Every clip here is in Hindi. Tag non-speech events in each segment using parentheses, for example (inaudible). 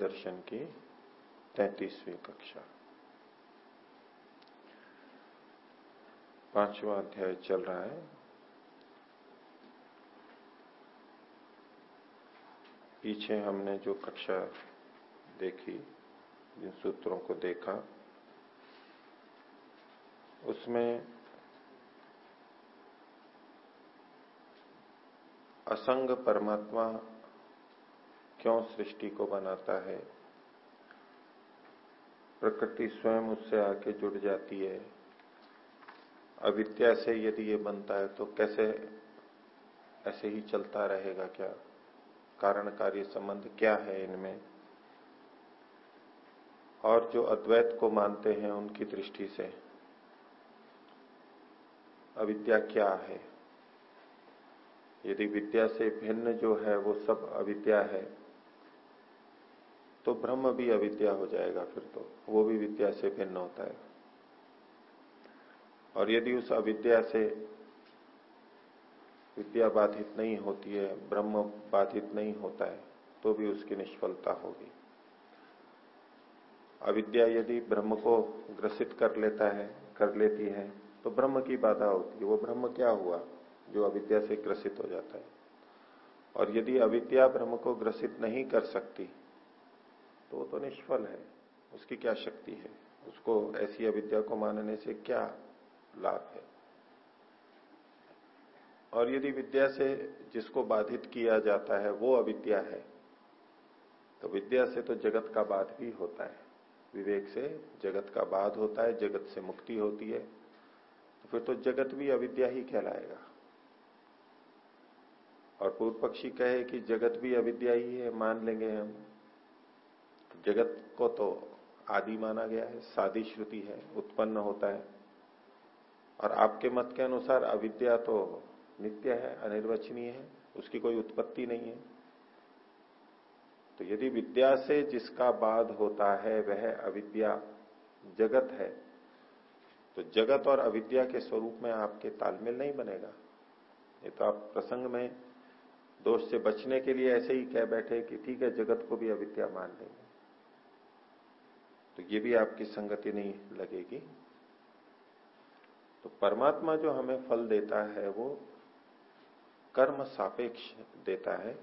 दर्शन की तैतीसवीं कक्षा। पांचवा अध्याय चल रहा है। पीछे हमने जो कक्षा देखी, जिन सूत्रों को देखा, उसमें असंग परमात्मा क्यों सृष्टि को बनाता है? प्रकृति स्वयं उससे आके जुड़ जाती है। अविद्या से यदि ये बनता है तो कैसे ऐसे ही चलता रहेगा क्या? कारण कार्य संबंध क्या है इनमें? और जो अद्वैत को मानते हैं, उनकी दृष्टि से। अविद्या क्या है? यदि विद्या से भिन्न जो है, वो सब अविद्या है। तो ब्रह्म भी अविद्या हो जाएगा फिर तो। वो भी विद्या से भिन्न होता है। और यदि उस अविद्या से विद्या बाधित नहीं होती है, ब्रह्म बाधित नहीं होता है तो भी उसकी निष्फलता होगी। अविद्या यदि ब्रह्म को ग्रसित कर लेता है, कर लेती है तो ब्रह्म की बाधा होती है। वो ब्रह्म क्या हुआ? जो अविद्या से ग्रसित हो जाता है। और यदि अविद्या ब्रह्म को ग्रसित नहीं कर सकती तो वो तो निष्फल है। उसकी क्या शक्ति है? उसको ऐसी अविद्या को मानने से क्या लाभ है? और यदि विद्या से जिसको बाधित किया जाता है, वो अविद्या है तो विद्या से तो जगत का बाध भी होता है। विवेक से जगत का बाध होता है, जगत से मुक्ति होती है। तो फिर तो जगत भी अविद्या ही कहलाएगा। और पूर्व पक्षी कहे कि जगत भी अविद्या ही है, मान लेंगे हम। जगत को तो आदि माना गया है, सादी श्रुति है, उत्पन्न होता है। और आपके मत के अनुसार अविद्या तो नित्य है, अनिर्वचनीय है, उसकी कोई उत्पत्ति नहीं है। तो यदि विद्या से जिसका बाद होता है, वह अविद्या जगत है तो जगत और अविद्या के स्वरूप में आपके तालमेल नहीं बनेगा। ये तो आप प्रसंग में दोष से बचने के लिए ऐसे ही कह बैठे कि ठीक है, जगत को भी अविद्या मान लेंगे। तो ये भी आपकी संगति नहीं लगेगी। तो परमात्मा जो हमें फल देता है, वो कर्म सापेक्ष देता है।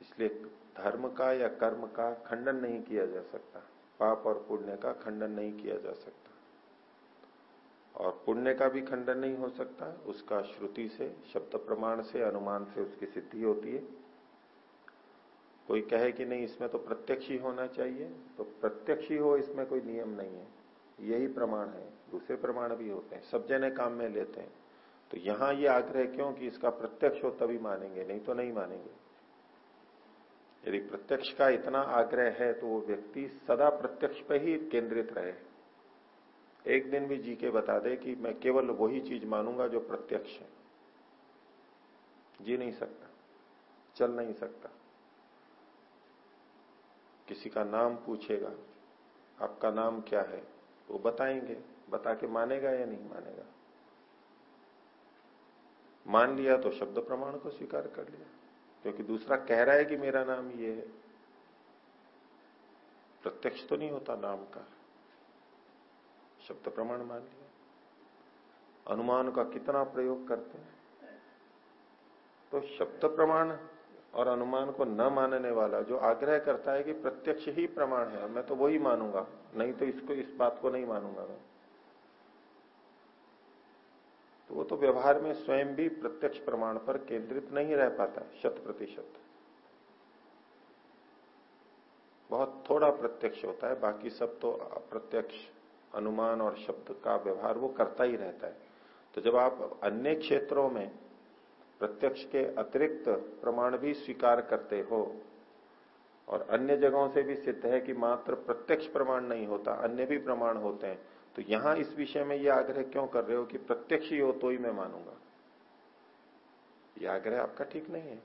इसलिए धर्म का या कर्म का खंडन नहीं किया जा सकता। पाप और पुण्य का खंडन नहीं किया जा सकता। और पुण्य का भी खंडन नहीं हो सकता। उसका श्रुति से, शब्द प्रमाण से, अनुमान से उसकी सिद्धि होती है। कोई कहे कि नहीं, इसमें तो प्रत्यक्ष ही होना चाहिए तो प्रत्यक्ष ही हो इसमें कोई नियम नहीं है। यही प्रमाण है। दूसरे प्रमाण भी होते हैं। सब जने काम में लेते हैं। तो यहाँ ये आग्रह क्यों कि इसका प्रत्यक्ष हो तभी मानेंगे, नहीं तो नहीं मानेंगे? यदि प्रत्यक्ष का इतना आग्रह है तो वो व्यक्ति सदा प्रत्यक्ष पे ही केंद्रित रहे। एक दिन भी जी के बता दे कि मैं केवल वही चीज़ मानूँगा जो प्रत्यक्ष है। जी नहीं सकता। चल नहीं सकता। किसी का नाम पूछेगा, आपका नाम क्या है, वो बताएँगे, बता के मानेगा या नहीं मानेगा? मान लिया तो शब्द प्रमाण को स्वीकार कर लिया, क्योंकि दूसरा कह रहा है कि मेरा नाम ये है। प्रत्यक्ष तो नहीं होता नाम का। शब्द प्रमाण मान लिया। अनुमान का कितना प्रयोग करते हैं? तो शब्द प्रमाण और अनुमान को न मानने वाला, जो आग्रह करता है कि प्रत्यक्ष ही प्रमाण है, मैं तो वही मानूँगा, नहीं तो इसको, इस बात को नहीं मानूँगा मैं। तो वो तो व्यवहार में स्वयं भी प्रत्यक्ष प्रमाण पर केंद्रित नहीं रह पाता, शत प्रतिशत। बहुत थोड़ा प्रत्यक्ष होता है, बाकी सब तो अप्रत्यक्ष, अनुमान और शब्द का व्यवहार वो करता ही रहता है। तो जब आप अन्य क्षेत्रों में प्रत्यक्ष के अतिरिक्त प्रमाण भी स्वीकार करते हो। और अन्य जगहों से भी सिद्ध है कि मात्र प्रत्यक्ष प्रमाण नहीं होता, अन्य भी प्रमाण होते हैं। तो यहाँ इस विषय में यह आग्रह क्यों कर रहे हो कि प्रत्यक्ष ही हो तो ही मैं मानूँगा? यह आग्रह आपका ठीक नहीं है।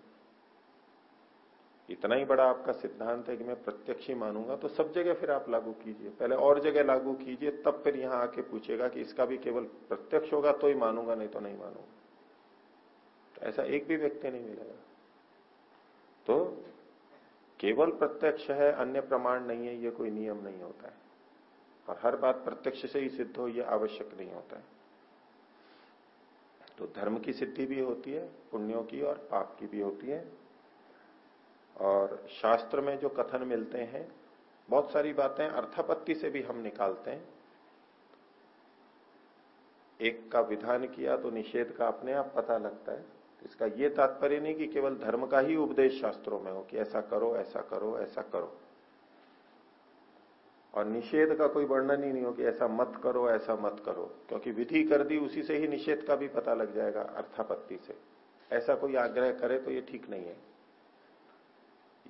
इतना ही बड़ा आपका सिद्धांत है कि मैं प्रत्यक्ष ही मानूँगा तो सब जगह फिर आप लागू कीजिए। पहले और जगह लागू कीजिए, तब फिर यहाँ आके पूछेगा कि इसका भी केवल प्रत्यक्ष होगा तो ही मानूँगा, नहीं तो नहीं मानूँगा। ऐसा एक भी व्यक्ति नहीं मिलेगा तो केवल प्रत्यक्ष है, अन्य प्रमाण नहीं है, ये कोई नियम नहीं होता है। और हर बात प्रत्यक्ष से ही सिद्ध हो यह आवश्यक नहीं होता है। तो धर्म की सिद्धि भी होती है, पुण्यों की और पाप की भी होती है। और शास्त्र में जो कथन मिलते हैं, बहुत सारी बातें अर्थापत्ति से भी हम निकालते हैं। एक का विधान किया तो निषेध का अपने आप पता लगता है। इसका यह तात्पर्य नहीं कि केवल धर्म का ही उपदेश शास्त्रों में हो कि ऐसा करो ऐसा करो ऐसा करो। और निषेध का कोई वर्णन ही नहीं हो कि ऐसा मत करो, ऐसा मत करो। क्योंकि विधि कर दी, उसी से ही निषेध का भी पता लग जाएगा अर्थापत्ति से। ऐसा कोई आग्रह करे तो ये ठीक नहीं है।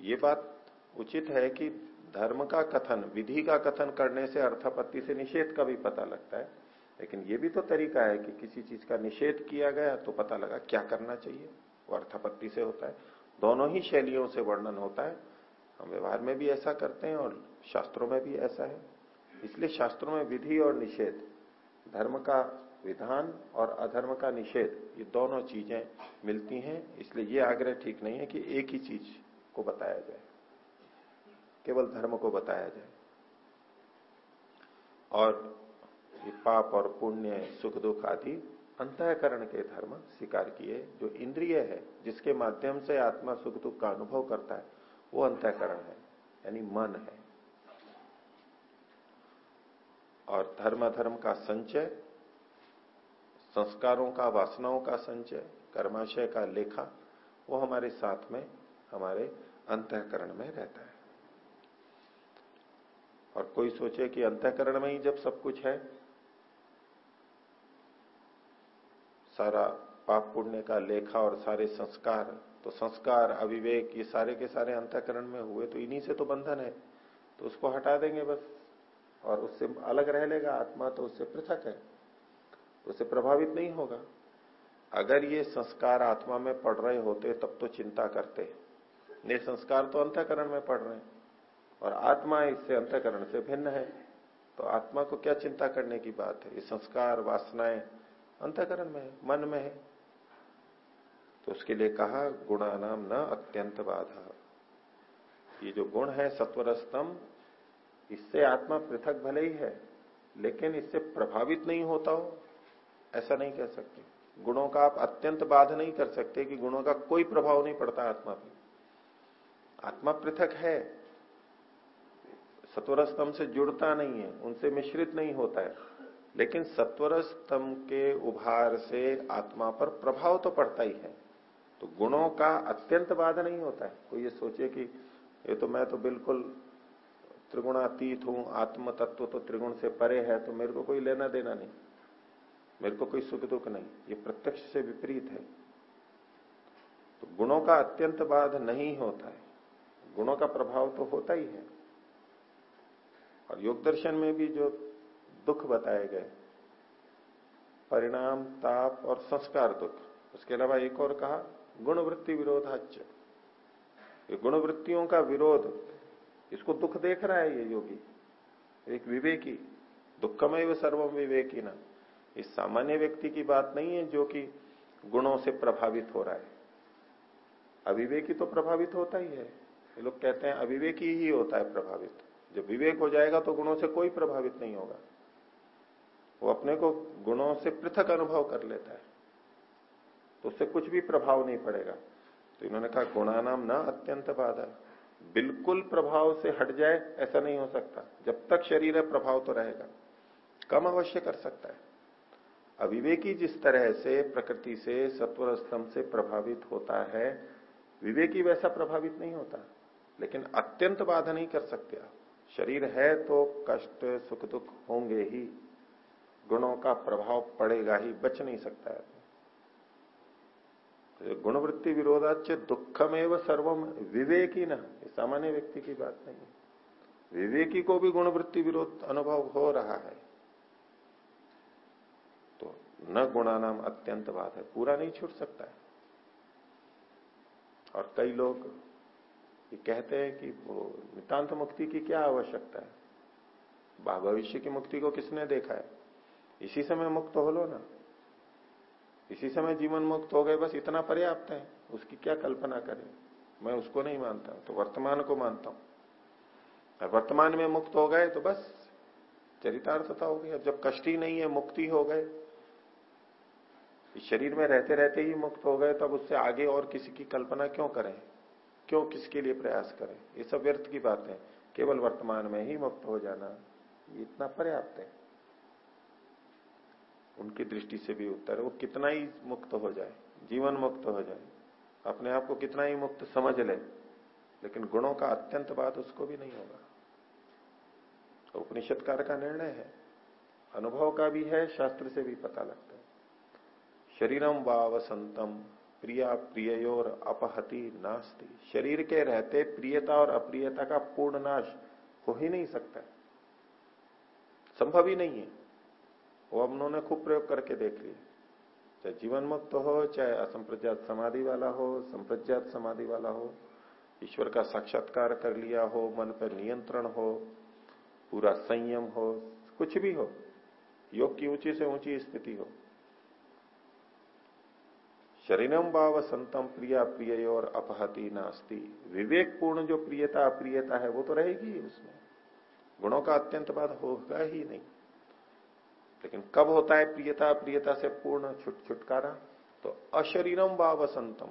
ये बात उचित है कि धर्म का कथन, विधि का कथन करने से अर्थापत्ति से निषेध का भी पता लगता है। लेकिन ये भी तो तरीका है कि किसी चीज़ का निषेध किया गया तो पता लगा क्या करना चाहिए। वो अर्थापत्ति से होता है। दोनों ही शैलियों से वर्णन होता है। हम व्यवहार में भी ऐसा करते हैं और शास्त्रों में भी ऐसा है। इसलिए शास्त्रों में विधि और निषेध, धर्म का विधान और अधर्म का निषेध, ये दोनों चीज़ें मिलती हैं। इसलिए ये आग्रह ठीक नहीं है कि एक ही चीज़ को बताया जाए। केवल धर्म को बताया जाए। और ये पाप और पुण्य, सुख दुख आदि अंतकरण के धर्म स्वीकार किए। जो इंद्रिय है, जिसके माध्यम से आत्मा सुख दुख का अनुभव करता है, वो अंतकरण है, यानी मन है। और धर्म धर्म का संचय, संस्कारों का, वासनाओं का संचय, कर्माशय का लेखा, वो हमारे साथ में, हमारे अंतकरण में रहता है। और कोई सोचे कि अंतकरण में ही जब सब कुछ है सारा पाप पुण्य का लेखा और सारे संस्कार तो संस्कार, अविवेक, ये सारे के सारे अंतकरण में हुए तो इन्हीं से तो बंधन है तो उसको हटा देंगे बस, और उससे अलग रह लेगा आत्मा तो उससे पृथक है तो उससे प्रभावित नहीं होगा। अगर ये संस्कार आत्मा में पड़ रहे होते, तब तो चिंता करते। ये संस्कार तो अंतकरण में पड़ रहे हैं, और आत्मा इससे अंतकरण से भिन्न है तो आत्मा को क्या चिंता करने की बात है? ये संस्कार, वासनाएँ अंतकरण में है, मन में है। तो उसके लिए कहा गुणा नाम न अत्यंत बाधा। ये जो गुण है सत्वर स्तंभ इससे आत्मा पृथक भले ही है, लेकिन इससे प्रभावित नहीं होता हो। ऐसा नहीं कह सकते। गुणों का आप अत्यंत बाध नहीं कर सकते कि गुणों का कोई प्रभाव नहीं पड़ता आत्मा पर आत्मा पृथक है सत्वर स्तंभ से जुड़ता नहीं है, उनसे मिश्रित नहीं होता है। लेकिन सत्वर स्तंभ के उभार से आत्मा पर प्रभाव तो पड़ता ही है। तो गुणों का अत्यंत बाध नहीं होता है। कोई ये सोचे कि ये तो मैं तो बिल्कुल त्रिगुणातीत हूँ आत्म तत्व तो त्रिगुण से परे है तो मेरे को कोई लेना देना नहीं। मेरे को कोई सुख दुख नहीं। ये प्रत्यक्ष से विपरीत है। तो गुणों का अत्यंत बाध नहीं होता है। गुणों का प्रभाव तो होता ही है। और योग दर्शन में भी जो दुख बताए गए। परिणाम, ताप और संस्कार दुख। उसके अलावा एक और कहा, गुणवृत्ति विरोधाच गुणवृत्तियों का विरोध, इसको दुख देख रहा है ये योगी। एक विवेकी दुखमय सर्वम विवेकी ना इस सामान्य व्यक्ति की बात नहीं है जो कि गुणों से प्रभावित हो रहा है। अविवेकी तो प्रभावित होता ही है। ये लोग कहते हैं, अविवेकी ही होता है प्रभावित। जब विवेक हो जाएगा तो गुणों से कोई प्रभावित नहीं होगा। वो अपने को गुणों से पृथक अनुभव कर लेता है। तो उससे कुछ भी प्रभाव नहीं पड़ेगा। तो इन्होंने कहा, गुणानाम ना अत्यंत बाधा। बिल्कुल प्रभाव से हट जाए, ऐसा नहीं हो सकता। जब तक शरीर है, प्रभाव तो रहेगा। कम अवश्य कर सकता है। अविवेकी जिस तरह से प्रकृति से सत्वर स्तंभ से प्रभावित होता है, विवेकी वैसा प्रभावित नहीं होता। लेकिन अत्यंत बाधा नहीं कर सकते शरीर है तो कष्ट, सुख दुख होंगे ही। गुणों का प्रभाव पड़ेगा ही, बच नहीं सकता है। तो गुणवृत्ति विरोधाच दुखमेव सर्वम विवेकी न सामान्य व्यक्ति की बात नहीं है। विवेकी को भी गुणवृत्ति विरोध अनुभव हो रहा है। तो न गुणा नाम अत्यंत बात है, पूरा नहीं छूट सकता है। और कई लोग ये कहते हैं कि वो नितांत मुक्ति की क्या आवश्यकता है? भविष्य की मुक्ति को किसने देखा है? इसी समय मुक्त हो लो ना। इसी समय जीवन मुक्त हो गए, बस इतना पर्याप्त है। उसकी क्या कल्पना करें? मैं उसको नहीं मानता तो वर्तमान को मानता हूँ। वर्तमान में मुक्त हो गए तो बस चरितार्थता हो गई। अब जब कष्ट ही नहीं है, मुक्ति हो गए। इस शरीर में रहते रहते ही मुक्त हो गए, तब उससे आगे और किसी की कल्पना क्यों करें? क्यों किसके लिए प्रयास करें? ये सब व्यर्थ की बात है। केवल वर्तमान में ही मुक्त हो जाना, ये इतना पर्याप्त है। उनकी दृष्टि से भी उत्तर है। वो कितना ही मुक्त हो जाए, जीवन मुक्त हो जाए, अपने आप को कितना ही मुक्त समझ ले, लेकिन गुणों का अत्यंत बात उसको भी नहीं होगा। तो उपनिषदकार का निर्णय है। अनुभव का भी है, शास्त्र से भी पता लगता है। शरीरम वसंतम प्रिया प्रियोर अपहति नास्ति। शरीर के रहते प्रियता और अप्रियता का पूर्ण नाश हो ही नहीं सकता। संभव ही नहीं है। वो अब उन्होंने खूब प्रयोग करके देख लिया चाहे जीवन मुक्त हो, चाहे असंप्रज्ञात समाधि वाला हो, संप्रज्ञात समाधि वाला हो, ईश्वर का साक्षात्कार कर लिया हो, मन पर नियंत्रण हो, पूरा संयम हो, कुछ भी हो, योग की ऊँची से ऊँची स्थिति हो। शरीरम भाव संतम प्रिया प्रिय और अपहति नास्ती। विवेक पूर्ण जो प्रियता अप्रियता है, वो तो रहेगी उसमें। गुणों का अत्यंत बाद होगा ही नहीं। लेकिन कब होता है प्रियता? प्रियता से पूर्ण छुट छुटकारा। तो अशरीरम व वसंतम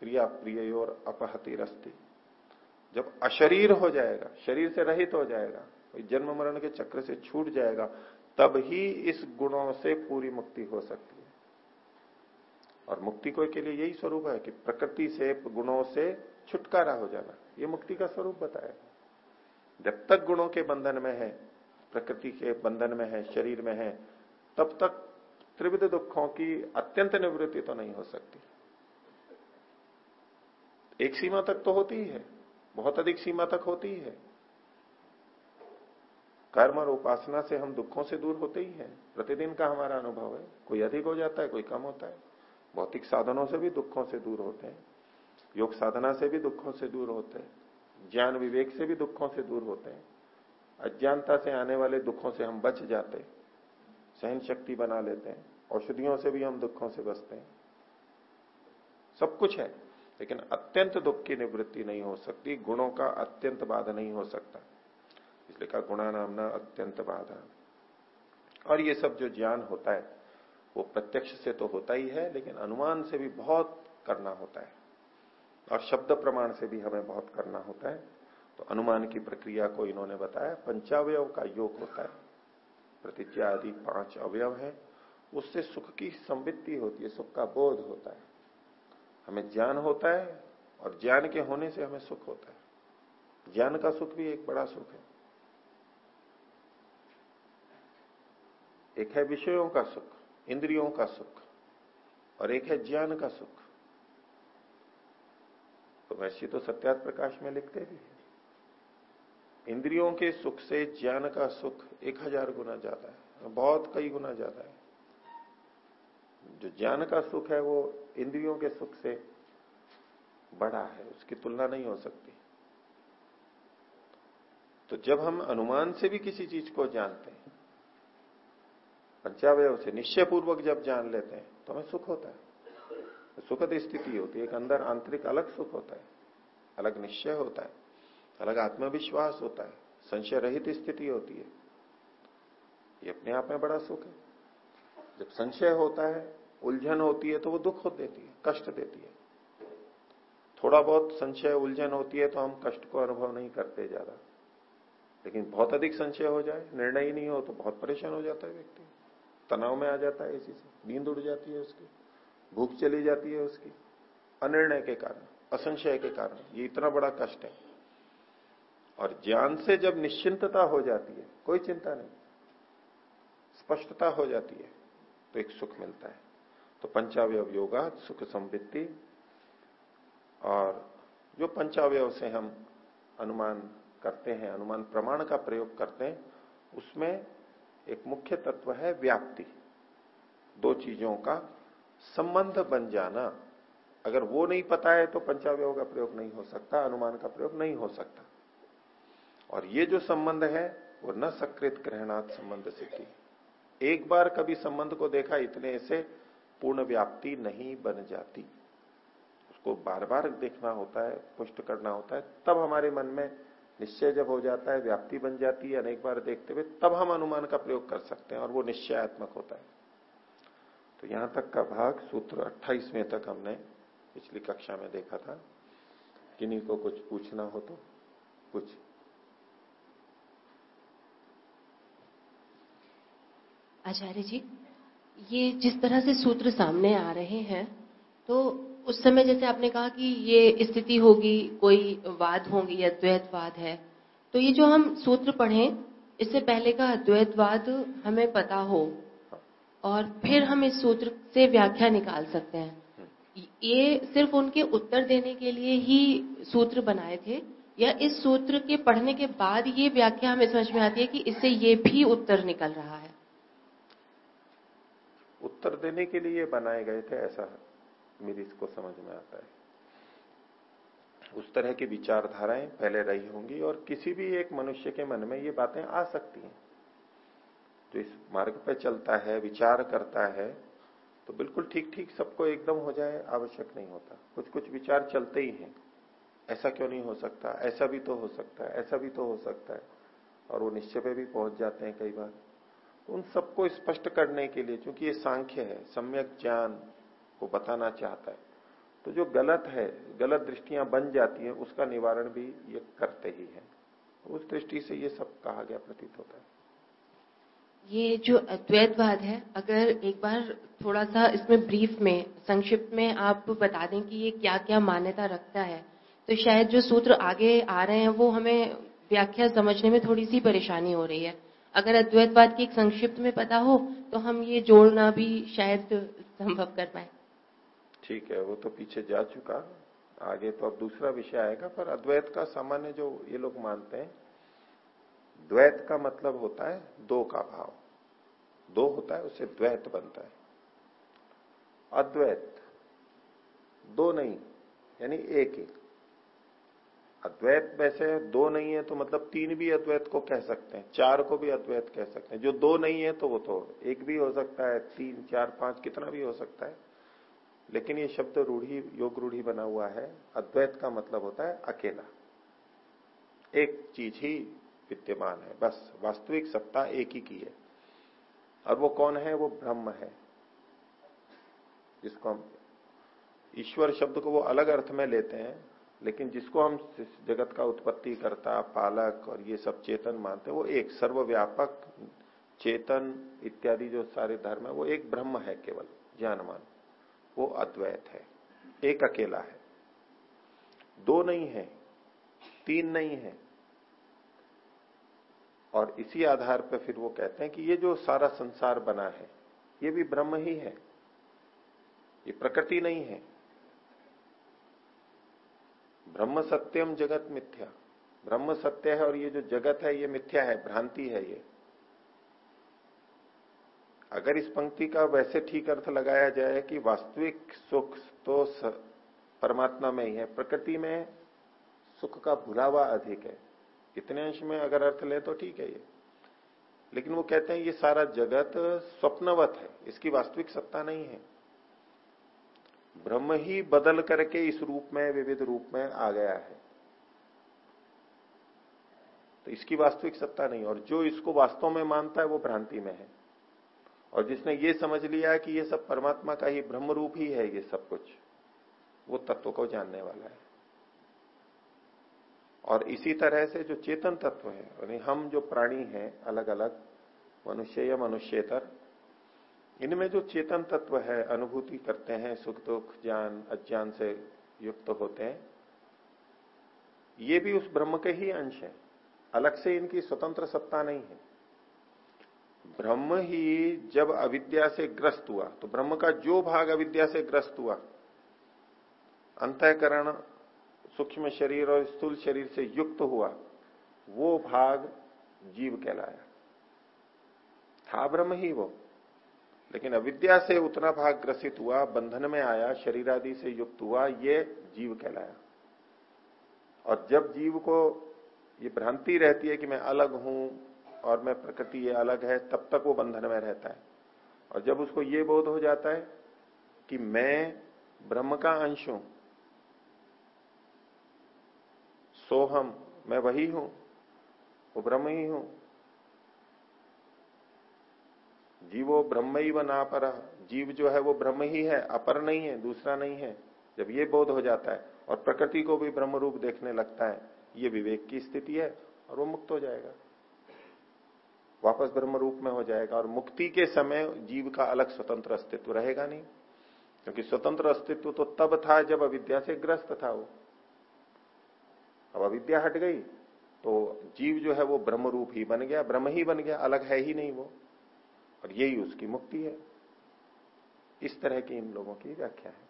प्रिया प्रिय और अपहति रस्ती। जब अशरीर हो जाएगा, शरीर से रहित हो जाएगा जन्म मरण के चक्र से छूट जाएगा, तब ही इस गुणों से पूरी मुक्ति हो सकती है। और मुक्ति को के लिए यही स्वरूप है कि प्रकृति से, गुणों से छुटकारा हो जाना। ये मुक्ति का स्वरूप बताया। जब तक गुणों के बंधन में है प्रकृति के बंधन में है, शरीर में है, तब तक त्रिविध दुखों की अत्यंत निवृत्ति तो नहीं हो सकती। एक सीमा तक तो होती ही बहुत अधिक सीमा तक होती है। कर्म और उपासना से हम दुखों से दूर होते ही हैं। प्रतिदिन का हमारा अनुभव है, कोई अधिक हो जाता है, कोई कम होता है। भौतिक साधनों से भी दुखों से दूर होते हैं, योग साधना से भी दुखों से दूर होते हैं, ज्ञान विवेक से भी दुखों से दूर होते हैं। अज्ञानता से आने वाले दुखों से हम बच जाते सहन शक्ति बना लेते हैं। औषधियों से भी हम दुखों से बचते हैं। सब कुछ है, लेकिन अत्यंत दुख की निवृत्ति नहीं हो सकती। गुणों का अत्यंत बाधा नहीं हो सकता। इसलिए कहा, गुणा नामना अत्यंत बाधा। और ये सब जो ज्ञान होता है, वो प्रत्यक्ष से तो होता ही है, लेकिन अनुमान से भी बहुत करना होता है। और शब्द प्रमाण से भी हमें बहुत करना होता है। तो अनुमान की प्रक्रिया को इन्होंने बताया पंचावय का योग होता है। प्रतिज्ञा आदि पाँच अवयव है। उससे सुख की संवित्ति होती है, सुख का बोध होता है। हमें ज्ञान होता है और ज्ञान के होने से हमें सुख होता है। ज्ञान का सुख भी एक बड़ा सुख है। एक है विषयों का सुख, इंद्रियों का सुख, और एक है ज्ञान का सुख। तो वैसे तो सत्यात प्रकाश में लिखते भी है। इंद्रियों के सुख से ज्ञान का सुख एक हज़ार गुना ज़्यादा है, बहुत कई गुना ज़्यादा है। जो ज्ञान का सुख है, वो इंद्रियों के सुख से बड़ा है, उसकी तुलना नहीं हो सकती। तो जब हम अनुमान से भी किसी चीज़ को जानते हैं, पंचावय से निश्चय पूर्वक जब जान लेते हैं तो हमें सुख होता है। सुखद स्थिति होती है, एक अंदर आंतरिक अलग सुख होता है, अलग निश्चय होता है। अलग आत्मविश्वास होता है, संशय रहित स्थिति होती है। ये अपने आप में बड़ा सुख है। जब संशय होता है, उलझन होती है तो वो दुख देती है, कष्ट देती है। थोड़ा बहुत संशय, उलझन होती है तो हम कष्ट को अनुभव नहीं करते ज़्यादा। लेकिन बहुत अधिक संशय हो जाए, निर्णय ही नहीं हो तो बहुत परेशान हो जाता है व्यक्ति। तनाव में आ जाता है इसी से। नींद उड़ जाती है उसकी, भूख चली जाती है उसकी। अनिर्णय के कारण, असंशय के कारण। ये इतना बड़ा कष्ट है। और ज्ञान से जब निश्चिंतता हो जाती है, कोई चिंता नहीं। स्पष्टता हो जाती है तो एक सुख मिलता है। तो पंचावय योगा, सुख संवित्ति और जो पंचावय से हम अनुमान करते हैं, अनुमान प्रमाण का प्रयोग करते हैं, उसमें एक मुख्य तत्व है व्याप्ति। दो चीज़ों का संबंध बन जाना। अगर वो नहीं पता है तो पंचावय का प्रयोग नहीं हो सकता, अनुमान का प्रयोग नहीं हो सकता। और ये जो संबंध है, वो न सकृत ग्रहणात् संबंध सिद्धि। एक बार कभी संबंध को देखा, इतने से पूर्ण व्याप्ति नहीं बन जाती। उसको बार बार देखना होता है, पुष्ट करना होता है, तब हमारे मन में निश्चय जब हो जाता है, व्याप्ति बन जाती है अनेक बार देखते हुए, तब हम अनुमान का प्रयोग कर सकते हैं और वो निश्चयात्मक होता है। तो यहाँ तक का भाग, सूत्र 28वें तक हमने पिछली कक्षा में देखा था। किन्हीं को कुछ पूछना हो तो कुछ आचार्य जी, ये जिस तरह से सूत्र सामने आ रहे हैं तो उस समय जैसे आपने कहा कि ये स्थिति होगी, कोई वाद होंगी या द्वैतवाद है तो ये जो हम सूत्र पढ़े, इससे पहले का अद्वैतवाद हमें पता हो, और फिर हम इस सूत्र से व्याख्या निकाल सकते हैं। ये सिर्फ़ उनके उत्तर देने के लिए ही सूत्र बनाए थे, या इस सूत्र के पढ़ने के बाद ये व्याख्या हमें समझ में आती है कि इससे ये भी उत्तर निकल रहा है। उत्तर देने के लिए बनाए गए थे, ऐसा मेरी इसको समझ में आता है। उस तरह की विचारधाराएँ पहले रही होंगी और किसी भी एक मनुष्य के मन में ये बातें आ सकती हैं। जो इस मार्ग पे चलता है, विचार करता है तो बिल्कुल ठीक ठीक सबको एकदम हो जाए, आवश्यक नहीं होता। कुछ कुछ विचार चलते ही हैं। ऐसा क्यों नहीं हो सकता? ऐसा भी तो हो सकता है, ऐसा भी तो हो सकता है। और वो निश्चय पे भी पहुँच जाते हैं कई बार। उन सबको स्पष्ट करने के लिए क्योंकि ये सांख्य है, सम्यक ज्ञान को बताना चाहता है तो जो गलत है, गलत दृष्टियाँ बन जाती है, उसका निवारण भी ये करते ही है। उस दृष्टि से ये सब कहा गया, प्रतीत होता है। ये जो अद्वैतवाद है, अगर एक बार थोड़ा सा इसमें ब्रीफ में, संक्षिप्त में आप बता दें कि ये क्या क्या मान्यता रखता है तो शायद जो सूत्र आगे आ रहे हैं, वो हमें व्याख्या समझने में थोड़ी सी परेशानी हो रही है। अगर अद्वैतवाद की एक संक्षिप्त में पता हो तो हम ये जोड़ना भी शायद संभव कर पाए। ठीक है, वो तो पीछे जा चुका। आगे तो अब दूसरा विषय आएगा, पर अद्वैत का सामान्य जो ये लोग मानते हैं, द्वैत का मतलब होता है दो का भाव। दो होता है, उससे द्वैत बनता है। अद्वैत, दो नहीं, यानी एक ही। अद्वैत वैसे दो नहीं है तो मतलब तीन भी अद्वैत को कह सकते हैं, चार को भी अद्वैत कह सकते हैं। जो दो नहीं है तो वो तो एक भी हो सकता है, तीन, चार, पाँच, कितना भी हो सकता है। लेकिन ये शब्द रूढ़ी, योग रूढ़ी बना हुआ है। अद्वैत का मतलब होता है अकेला। एक चीज़ ही विद्यमान है, बस वास्तविक सत्ता एक ही की है। और वो कौन है? वो ब्रह्म है। जिसको हम ईश्वर शब्द को वो अलग अर्थ में लेते हैं लेकिन जिसको हम जगत का उत्पत्ति करता, पालक और ये सब चेतन मानते हैं, वो एक सर्वव्यापक चेतन इत्यादि जो सारे धर्म है, वो एक ब्रह्म है केवल ज्ञानमान वो अद्वैत है, एक अकेला है। दो नहीं है, तीन नहीं है। और इसी आधार पर फिर वो कहते हैं कि ये जो सारा संसार बना है, ये भी ब्रह्म ही है। ये प्रकृति नहीं है। ब्रह्म सत्यम जगत मिथ्या। ब्रह्म सत्य है और ये जो जगत है, ये मिथ्या है, भ्रांति है ये। अगर इस पंक्ति का वैसे ठीक अर्थ लगाया जाए कि वास्तविक सुख तो परमात्मा में ही है, प्रकृति में सुख का भुलावा अधिक है। इतने अंश में अगर अर्थ ले तो ठीक है ये। लेकिन वो कहते हैं ये सारा जगत स्वप्नवत है, इसकी वास्तविक सत्ता नहीं है। ब्रह्म ही बदल करके इस रूप में, विविध रूप में आ गया है। तो इसकी वास्तविक सत्ता नहीं, और जो इसको वास्तव में मानता है वो भ्रांति में है। और जिसने ये समझ लिया कि ये सब परमात्मा का ही ब्रह्म रूप ही है, ये सब कुछ, वो तत्व को जानने वाला है। और इसी तरह से जो चेतन तत्व है, यानी हम जो प्राणी हैं अलग अलग मनुष्य या मनुष्यतर इनमें जो चेतन तत्व है, अनुभूति करते हैं, सुख दुख, ज्ञान, अज्ञान से युक्त होते हैं, ये भी उस ब्रह्म के ही अंश है। अलग से इनकी स्वतंत्र सत्ता नहीं है। ब्रह्म ही जब अविद्या से ग्रस्त हुआ तो ब्रह्म का जो भाग अविद्या से ग्रस्त हुआ, अंतकरण, सूक्ष्म शरीर और स्थूल शरीर से युक्त हुआ, वो भाग जीव कहलाया। था ब्रह्म ही वो। लेकिन अविद्या से उतना भाग ग्रसित हुआ, बंधन में आया शरीर आदि से युक्त हुआ, ये जीव कहलाया। और जब जीव को ये भ्रांति रहती है कि मैं अलग हूँ और मैं प्रकृति ये अलग है, तब तक वो बंधन में रहता है। और जब उसको ये बोध हो जाता है कि मैं ब्रह्म का अंश हूँ, सोहम, मैं वही हूँ, वो ब्रह्म ही हूँ जीवो ब्रह्म ही बना पर जीव जो है वो ब्रह्म ही है, अपर नहीं है, दूसरा नहीं है। जब ये बोध हो जाता है और प्रकृति को भी ब्रह्म रूप देखने लगता है, ये विवेक की स्थिति है और वो मुक्त हो जाएगा। वापस ब्रह्म रूप में हो जाएगा और मुक्ति के समय जीव का अलग स्वतंत्र अस्तित्व रहेगा नहीं। क्योंकि स्वतंत्र अस्तित्व तो तब था जब अविद्या से ग्रस्त था वो। अब अविद्या हट गई तो जीव जो है वो ब्रह्म रूप ही बन गया, ब्रह्म ही बन गया, अलग है ही नहीं वो। और यही उसकी मुक्ति है। इस तरह की इन लोगों की व्याख्या है।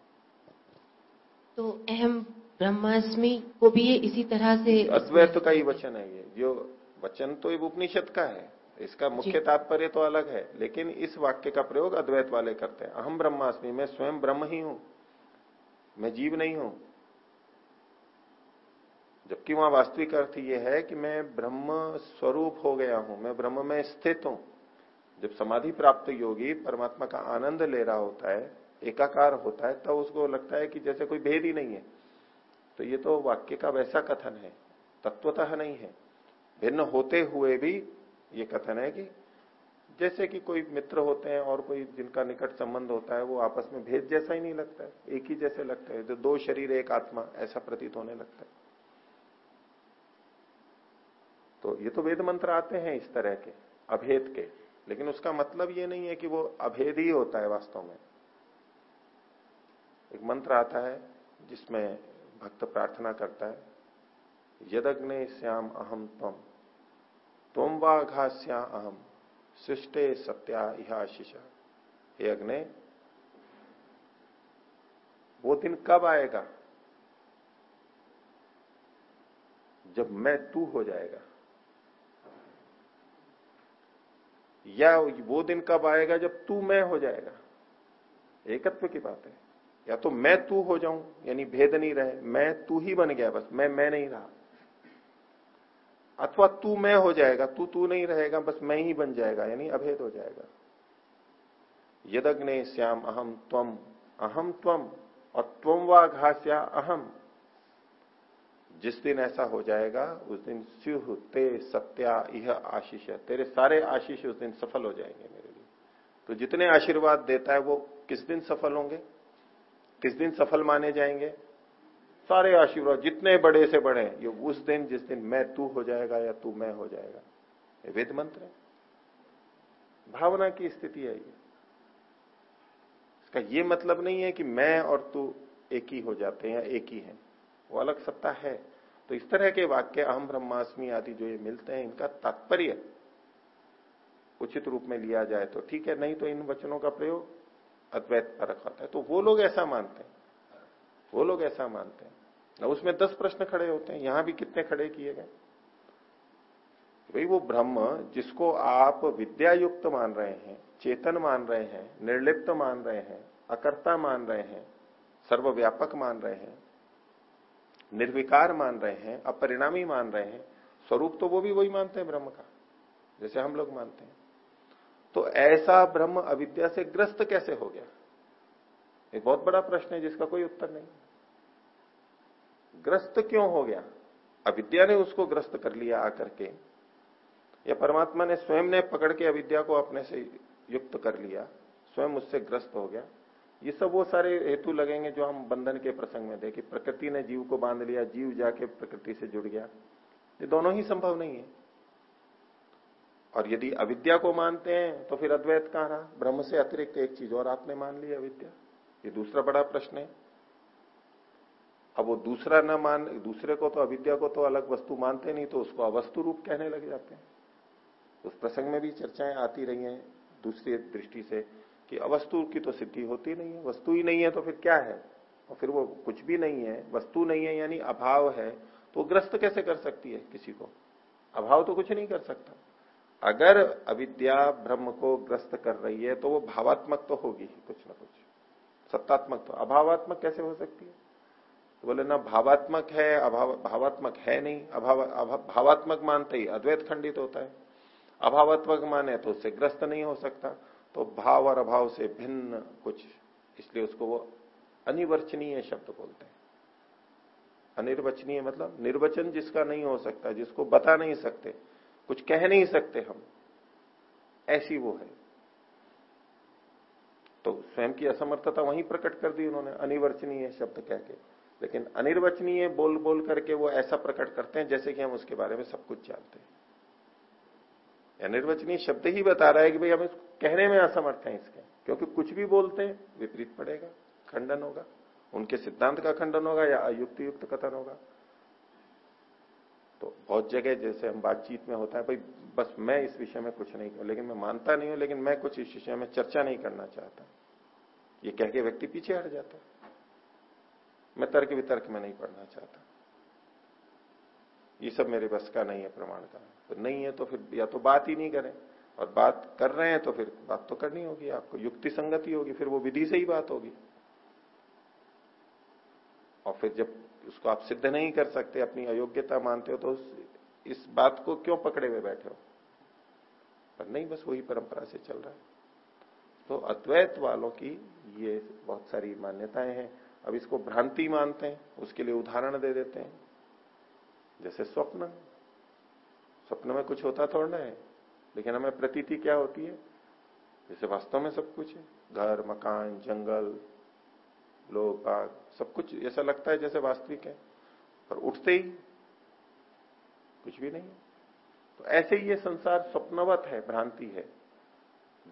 तो अहम ब्रह्मास्मि को भी ये इसी तरह से अद्वैत का ही वचन है ये। जो वचन तो ये उपनिषद का है। इसका मुख्य तात्पर्य तो अलग है लेकिन इस वाक्य का प्रयोग अद्वैत वाले करते हैं। अहम ब्रह्मास्मि मैं स्वयं ब्रह्म ही हूँ। मैं जीव नहीं हूँ। जबकि वहाँ वास्तविक अर्थ यह है कि मैं ब्रह्म स्वरूप हो गया हूँ। मैं ब्रह्म में स्थित हूँ। जब समाधि प्राप्त योगी परमात्मा का आनंद ले रहा होता है, एकाकार होता है, तब तो उसको लगता है कि जैसे कोई भेद ही नहीं है। तो ये तो वाक्य का वैसा कथन है, तत्वतः नहीं है। भिन्न होते हुए भी ये कथन है कि जैसे कि कोई मित्र होते हैं और कोई जिनका निकट संबंध होता है, वो आपस में भेद जैसा ही नहीं लगता है, एक ही जैसे लगता है। जो दो शरीर, एक आत्मा, ऐसा प्रतीत होने लगता है। तो ये तो वेद मंत्र आते हैं इस तरह के, अभेद के। लेकिन उसका मतलब ये नहीं है कि वो अभेद ही होता है वास्तव में। एक मंत्र आता है जिसमें भक्त प्रार्थना करता है, यदग्ने श्याम अहम तम तोम वाघास्या अहम सृष्टे सत्या इहाशिष हे अग्ने, वो दिन कब आएगा? जब मैं तू हो जाएगा। या वो दिन कब आएगा जब तू मैं हो जाएगा? एकत्व की बात है। या तो मैं तू हो जाऊँ, यानी भेद नहीं रहे, मैं तू ही बन गया बस, मैं मैं नहीं रहा। अथवा तू मैं हो जाएगा, तू तू नहीं रहेगा, बस मैं ही बन जाएगा, यानी अभेद हो जाएगा। यदग्ने श्याम अहम त्वम अहम त्वम, और त्वम वा घास्या अहम। जिस दिन ऐसा हो जाएगा, उस दिन स्युह ते, सत्या यह आशीष है तेरे सारे आशीष उस दिन सफल हो जाएँगे मेरे लिए। तो जितने आशीर्वाद देता है वो किस दिन सफल होंगे? किस दिन सफल माने जाएँगे? सारे आशीर्वाद, जितने बड़े से बड़े, ये उस दिन, जिस दिन मैं तू हो जाएगा या तू मैं हो जाएगा। ये वेद मंत्र है। भावना की स्थिति है ये। इसका ये मतलब नहीं है कि मैं और तू एक ही हो जाते हैं या एक ही है। वो अलग सत्ता है। तो इस तरह के वाक्य अहम ब्रह्मास्मि आदि जो ये मिलते हैं, इनका तात्पर्य उचित रूप में लिया जाए तो ठीक है, नहीं तो इन वचनों का प्रयोग अद्वैत पर रखा है। तो वो लोग ऐसा मानते हैं। वो लोग ऐसा मानते हैं। ना उसमें दस प्रश्न खड़े होते हैं, यहाँ भी कितने खड़े किए गए? भाई वो ब्रह्म जिसको आप विद्या युक्त मान रहे हैं, चेतन मान रहे हैं, निर्लिप्त मान रहे हैं, अकर्ता मान रहे हैं, सर्वव्यापक मान रहे हैं निर्विकार मान रहे हैं, अपरिणामी मान रहे हैं, स्वरूप तो वो भी वही मानते हैं ब्रह्म का, जैसे हम लोग मानते हैं। तो ऐसा ब्रह्म अविद्या से ग्रस्त कैसे हो गया? एक बहुत बड़ा प्रश्न है जिसका कोई उत्तर नहीं। ग्रस्त क्यों हो गया? अविद्या ने उसको ग्रस्त कर लिया आकर के, या परमात्मा ने स्वयं ने पकड़ के अविद्या को अपने से युक्त कर लिया, स्वयं उससे ग्रस्त हो गया। ये सब वो सारे हेतु लगेंगे जो हम बंधन के प्रसंग में देखे प्रकृति ने जीव को बाँध लिया, जीव जाके प्रकृति से जुड़ गया। ये दोनों ही संभव नहीं है। और यदि अविद्या को मानते हैं तो फिर अद्वैत कहाँ रहा? ब्रह्म से अतिरिक्त एक चीज़ और आपने मान ली अविद्या। ये दूसरा बड़ा प्रश्न है। अब वो दूसरा न मान, दूसरे को तो अविद्या को तो अलग वस्तु मानते नहीं तो उसको अवस्तु रूप कहने लग जाते हैं। उस प्रसंग में भी चर्चाएँ आती रही हैं दूसरी दृष्टि से। कि अवस्तु की तो सिद्धि होती नहीं है। वस्तु ही नहीं है तो फिर क्या है? और फिर वो कुछ भी नहीं है। वस्तु नहीं है यानी अभाव है। तो ग्रस्त कैसे कर सकती है किसी को? अभाव तो कुछ नहीं कर सकता। अगर अविद्या ब्रह्म को ग्रस्त कर रही है तो वो भावात्मक तो होगी ही कुछ ना कुछ। सत्तात्मक तो। अभावात्मक कैसे हो सकती है? तो बोले, ना, भावात्मक है, अभाव, भावात्मक है नहीं। अभाव, भावात्मक मानते ही अद्वैत खंडित होता है। अभावात्मक माने तो उससे ग्रस्त नहीं हो सकता। तो भाव और अभाव से भिन्न कुछ, इसलिए उसको वो अनिवर्चनीय शब्द बोलते हैं। अनिर्वचनीय मतलब निर्वचन जिसका नहीं हो सकता, जिसको बता नहीं सकते, कुछ कह नहीं सकते हम, ऐसी वो है। तो स्वयं की असमर्थता वहीं प्रकट कर दी उन्होंने, अनिवर्चनीय शब्द कह के। लेकिन अनिर्वचनीय बोल बोल करके वो ऐसा प्रकट करते हैं जैसे कि हम उसके बारे में सब कुछ जानते हैं। अनिर्वचनीय शब्द ही बता रहा है कि भाई हम इसको कहने में असमर्थ हैं इसके। क्योंकि कुछ भी बोलते हैं, विपरीत पड़ेगा, खंडन होगा। उनके सिद्धांत का खंडन होगा या अयुक्त युक्त कथन होगा। तो बहुत जगह जैसे हम बातचीत में होता है, भाई बस मैं इस विषय में कुछ नहीं, लेकिन मैं मानता नहीं हूँ, लेकिन मैं कुछ इस विषय में चर्चा नहीं करना चाहता। ये कह के व्यक्ति पीछे हट जाता मैं तर्क वितर्क में नहीं पढ़ना चाहता। ये सब मेरे बस का नहीं है प्रमाण का। तो नहीं है तो फिर या तो बात ही नहीं करें। और बात कर रहे हैं तो फिर बात तो करनी होगी, आपको युक्ति संगति होगी, फिर वो विधि से ही बात होगी। और फिर जब उसको आप सिद्ध नहीं कर सकते, अपनी अयोग्यता मानते हो तो इस बात को क्यों पकड़े हुए बैठे हो? पर नहीं, बस वही परंपरा से चल रहा है। तो अद्वैत वालों की ये बहुत सारी मान्यताएँ हैं। अब इसको भ्रांति मानते हैं, उसके लिए उदाहरण दे देते हैं। जैसे स्वप्न। स्वप्न में कुछ होता थोड़ा है, लेकिन हमें प्रतीति क्या होती है? जैसे वास्तव में सब कुछ है। घर, मकान, जंगल, लोग, बाग, सब कुछ ऐसा लगता है जैसे वास्तविक है। पर उठते ही कुछ भी नहीं तो ऐसे ही ये संसार स्वप्नवत है, भ्रांति है।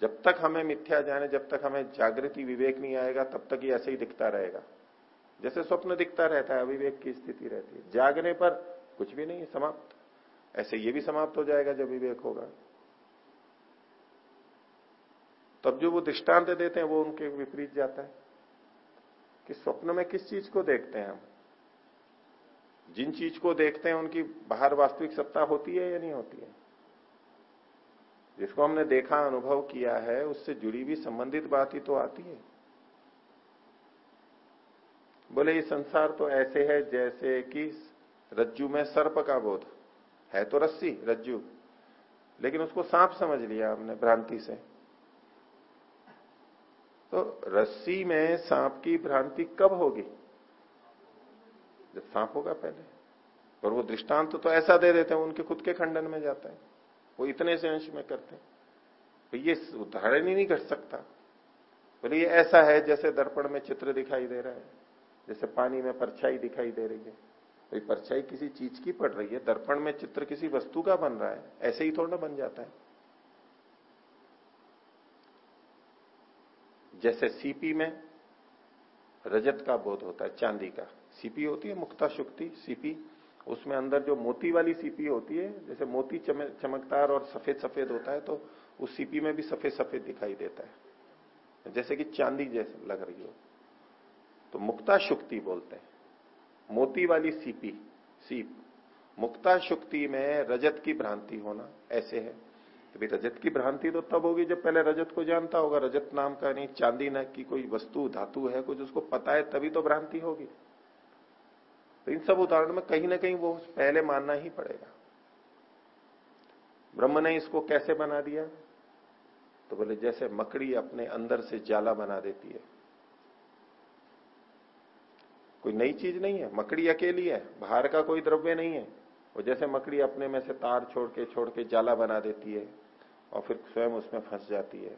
जब तक हमें मिथ्या जाने, जब तक हमें जागृति, विवेक नहीं आएगा, तब तक ये ऐसे ही दिखता रहेगा। जैसे स्वप्न दिखता रहता है, अविवेक की स्थिति रहती है। जागने पर कुछ भी नहीं, समाप्त। ऐसे ये भी समाप्त हो जाएगा जब विवेक होगा। तब जो वो दृष्टांत देते हैं, वो उनके विपरीत जाता है। कि स्वप्न में किस चीज़ को देखते हैं हम? जिन चीज़ को देखते हैं, उनकी बाहर वास्तविक सत्ता होती है या नहीं होती है? जिसको हमने देखा, अनुभव किया है, उससे जुड़ी हुई संबंधित बात ही तो आती है। बोले, ये संसार तो ऐसे है जैसे कि रज्जू में सर्प का बोध। है तो रस्सी रज्जू। लेकिन उसको सांप समझ लिया हमने भ्रांति से। तो रस्सी में सांप की भ्रांति कब होगी? जब सांप होगा पहले। और वो दृष्टांत तो, तो ऐसा दे देते हैं उनके खुद के खंडन में जाता है। वो इतने से अंश में करते हैं। तो ये उदाहरण ही नहीं घट सकता। बोले ये ऐसा है जैसे दर्पण में चित्र दिखाई दे रहा है जैसे पानी में परछाई दिखाई दे रही है। भाई परछाई किसी चीज़ की पड़ रही है, दर्पण में चित्र किसी वस्तु का बन रहा है, ऐसे ही थोड़ा बन जाता है। जैसे सीपी में रजत का बोध होता है, चांदी का। सीपी होती है मुक्ता शुक्ति सीपी उसमें अंदर जो मोती वाली सीपी होती है, जैसे मोती चमकदार और सफ़ेद सफ़ेद होता है तो उस सीपी में भी सफ़ेद सफ़ेद दिखाई देता है। जैसे कि चांदी जैसे लग रही हो। तो मुक्ता शुक्ति बोलते हैं। मोती वाली सीपी, सीप, मुक्ता शुक्ति में रजत की भ्रांति होना, ऐसे है। अभी रजत की भ्रांति तो तब होगी जब पहले रजत को जानता होगा, रजत नाम का नहीं, चांदी न की कोई वस्तु, धातु है, कुछ उसको पता है, तभी तो भ्रांति होगी। तो इन सब उदाहरण में कहीं ना कहीं वो पहले मानना ही पड़ेगा। ब्रह्म ने इसको कैसे बना दिया? तो बोले, जैसे मकड़ी अपने अंदर से जाला बना देती है। कोई नई चीज़ नहीं है, मकड़ी अकेली है, बाहर का कोई द्रव्य नहीं है। वो जैसे मकड़ी अपने में से तार छोड़ के छोड़ के जाला बना देती है, और फिर स्वयं उसमें फंस जाती है।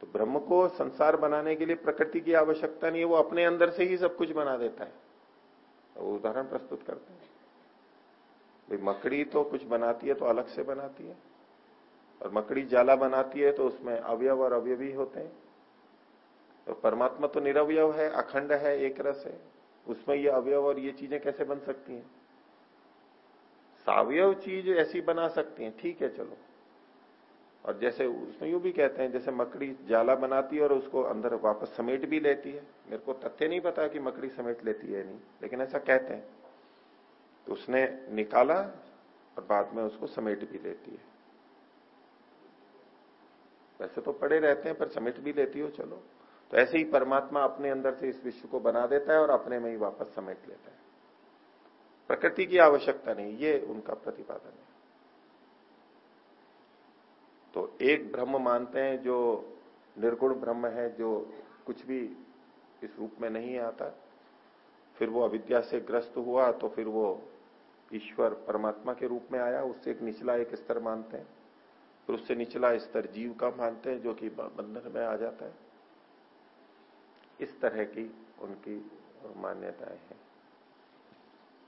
तो ब्रह्म को संसार बनाने के लिए प्रकृति की आवश्यकता नहीं है, वो अपने अंदर से ही सब कुछ बना देता है। तो उदाहरण प्रस्तुत करते हैं। भाई, मकड़ी तो कुछ बनाती है तो अलग से बनाती है, और मकड़ी जाला बनाती है तो उसमें अवयव और अवयवी होते हैं। तो परमात्मा तो निरवयव है, अखंड है एक रस है। उसमें ये अवयव और ये चीज़ें कैसे बन सकती हैं? सावयव चीज़ ऐसी बना सकती हैं, ठीक है, चलो। और जैसे उसमें यू भी कहते हैं, जैसे मकड़ी जाला बनाती है और उसको अंदर वापस समेट भी लेती है। मेरे को तथ्य नहीं पता कि मकड़ी समेट लेती है नहीं, लेकिन ऐसा कहते हैं। तो उसने निकाला और बाद में उसको समेट भी लेती है। वैसे तो पड़े रहते हैं, पर समेट भी लेती हो, चलो। तो ऐसे ही परमात्मा अपने अंदर से इस विश्व को बना देता है और अपने में ही वापस समेट लेता है। प्रकृति की आवश्यकता नहीं, ये उनका प्रतिपादन है। तो एक ब्रह्म मानते हैं जो निर्गुण ब्रह्म है, जो कुछ भी इस रूप में नहीं आता, फिर वो अविद्या से ग्रस्त हुआ तो फिर वो ईश्वर परमात्मा के रूप में आया, उससे एक निचला एक स्तर मानते हैं। फिर उससे निचला स्तर जीव का मानते हैं, जो कि बंधन में आ जाता है। इस तरह की उनकी मान्यताएँ हैं।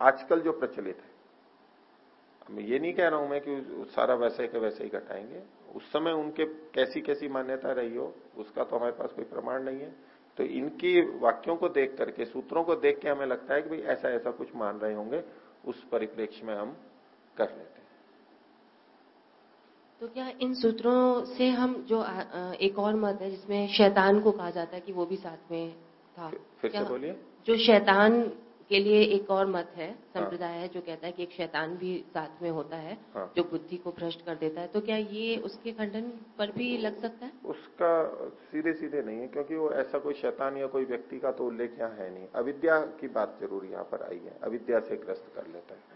आजकल जो प्रचलित है, मैं ये नहीं कह रहा हूँ मैं कि सारा वैसे के वैसे ही घटाएँगे। उस समय उनके कैसी कैसी मान्यता रही हो, उसका तो हमारे पास कोई प्रमाण नहीं है। तो इनकी वाक्यों को देख करके, सूत्रों को देख के हमें लगता है कि भाई ऐसा ऐसा कुछ मान रहे होंगे, उस परिप्रेक्ष्य में हम कर लेते हैं। तो क्या इन सूत्रों से हम जो एक और मत है जिसमें शैतान को कहा जाता है कि वो भी साथ में था? फिर से बोलिए। जो शैतान के लिए एक और मत है संप्रदाय हाँ। है जो कहता है कि एक शैतान भी साथ में होता है हाँ। जो बुद्धि को भ्रष्ट कर देता है तो क्या ये उसके खंडन पर भी लग सकता है? उसका सीधे सीधे नहीं है क्योंकि वो ऐसा कोई शैतान या कोई व्यक्ति का तो उल्लेख यहाँ है नहीं। अविद्या की बात ज़रूर यहाँ पर आई है अविद्या से ग्रस्त कर लेता है।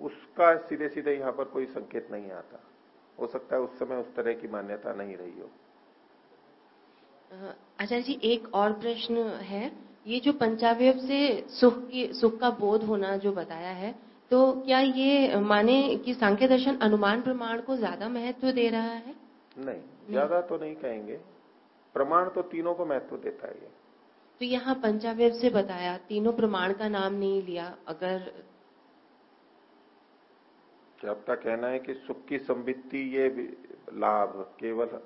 उसका सीधे सीधे यहाँ पर कोई संकेत नहीं आता। हो सकता है उस समय उस तरह की मान्यता नहीं रही हो। आचार्य जी एक और प्रश्न है। ये जो पंचावय से सुख की सुख का बोध होना जो बताया है तो क्या ये माने कि सांख्य दर्शन अनुमान प्रमाण को ज़्यादा महत्व दे रहा है? नहीं ज़्यादा तो नहीं कहेंगे। प्रमाण तो तीनों को महत्व देता है ये। तो यहाँ पंचावय से बताया तीनों प्रमाण का नाम नहीं लिया अगर आपका कहना है कि सुख की संबित्ति ये लाभ केवल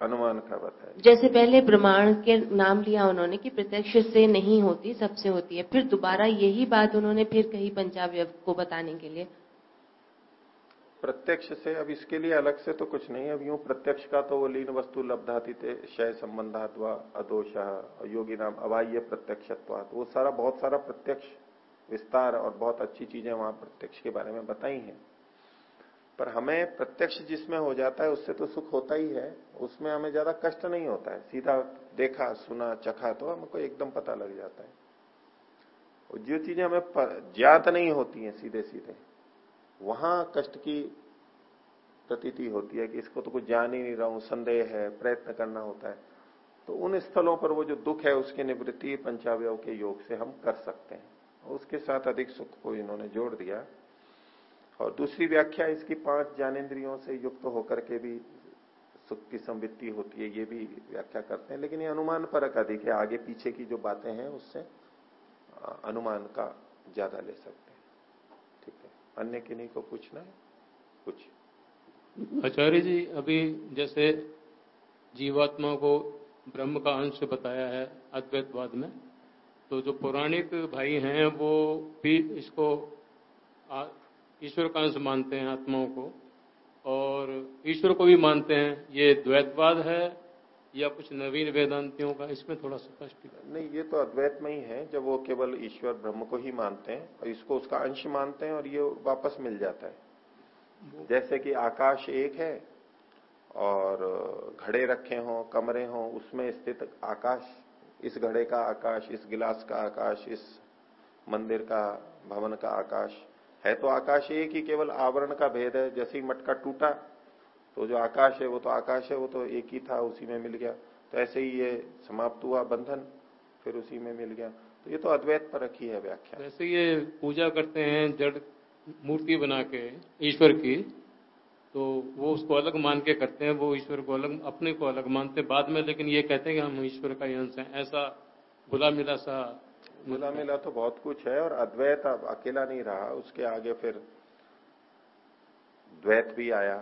अनुमान का बताया जैसे पहले प्रमाण के नाम लिया उन्होंने कि प्रत्यक्ष से नहीं होती सबसे होती है। फिर दोबारा यही बात उन्होंने फिर कही पंचावय को बताने के लिए। प्रत्यक्ष से अब इसके लिए अलग से तो कुछ नहीं अब यूँ प्रत्यक्ष का तो वो लीन वस्तु लब्धाती थे शय संबंधात्वा अदोष योगी नाम अबाह्य प्रत्यक्षत्वात। वो सारा बहुत सारा प्रत्यक्ष विस्तार और बहुत अच्छी चीज़ें वहाँ प्रत्यक्ष के बारे में बताई हैं। पर हमें प्रत्यक्ष जिसमें हो जाता है, उससे तो सुख होता ही है। उसमें हमें ज़्यादा कष्ट नहीं होता है। सीधा देखा, सुना, चखा तो हमको एकदम पता लग जाता है। और जो चीज़ें हमें ज्ञात नहीं होती हैं सीधे सीधे वहाँ कष्ट की प्रतीति होती है कि इसको तो कुछ जान ही नहीं रहा हूँ, संदेह है, प्रयत्न करना होता है। तो उन स्थलों पर वो जो दुख है, उसकी निवृत्ति पंचावय के योग से हम कर सकते हैं। उसके साथ अधिक सुख को इन्होंने जोड़ दिया। और दूसरी व्याख्या इसकी पाँच ज्ञानेन्द्रियों से युक्त होकर के भी सुख की संवृत्ति होती है, ये भी व्याख्या करते हैं। लेकिन ये अनुमान परक अधिक है, आगे पीछे की जो बातें हैं, उससे अनुमान का ज़्यादा ले सकते हैं। ठीक है। अन्य किन्हीं को पूछना है? कुछ। आचार्य जी, अभी जैसे जीवात्मा को ब्रह्म का अंश बताया है अद्वैतवाद में तो जो पौराणिक भाई हैं, वो भी इसको ईश्वर का अंश मानते हैं आत्माओं को और ईश्वर को भी मानते हैं। ये द्वैतवाद है या कुछ नवीन वेदांतियों का? इसमें थोड़ा स्पष्ट नहीं ये तो अद्वैत में ही है जब वो केवल ईश्वर ब्रह्म को ही मानते हैं और इसको उसका अंश मानते हैं और ये वापस मिल जाता है। जैसे कि आकाश एक है और घड़े रखे हों कमरे हों उसमें स्थित आकाश इस घड़े का आकाश इस गिलास का आकाश इस मंदिर का भवन का आकाश है तो आकाश एक ही, केवल आवरण का भेद है। जैसे ही मटका टूटा तो जो आकाश है, वो तो आकाश है, वो तो एक ही था, उसी में मिल गया। तो ऐसे ही ये समाप्त हुआ बंधन, फिर उसी में मिल गया। तो ये तो अद्वैत पर रखी है व्याख्या। जैसे ये पूजा करते हैं, जड़ मूर्ति बना के ईश्वर की तो वो उसको अलग मान के करते हैं, वो ईश्वर को अलग, अपने को अलग मानते बाद में, लेकिन ये कहते हैं कि हम ईश्वर का ही अंश हैं। ऐसा बुला मिला सा मिला मिला तो बहुत कुछ है और अद्वैत अब अकेला नहीं रहा। उसके आगे फिर द्वैत भी आया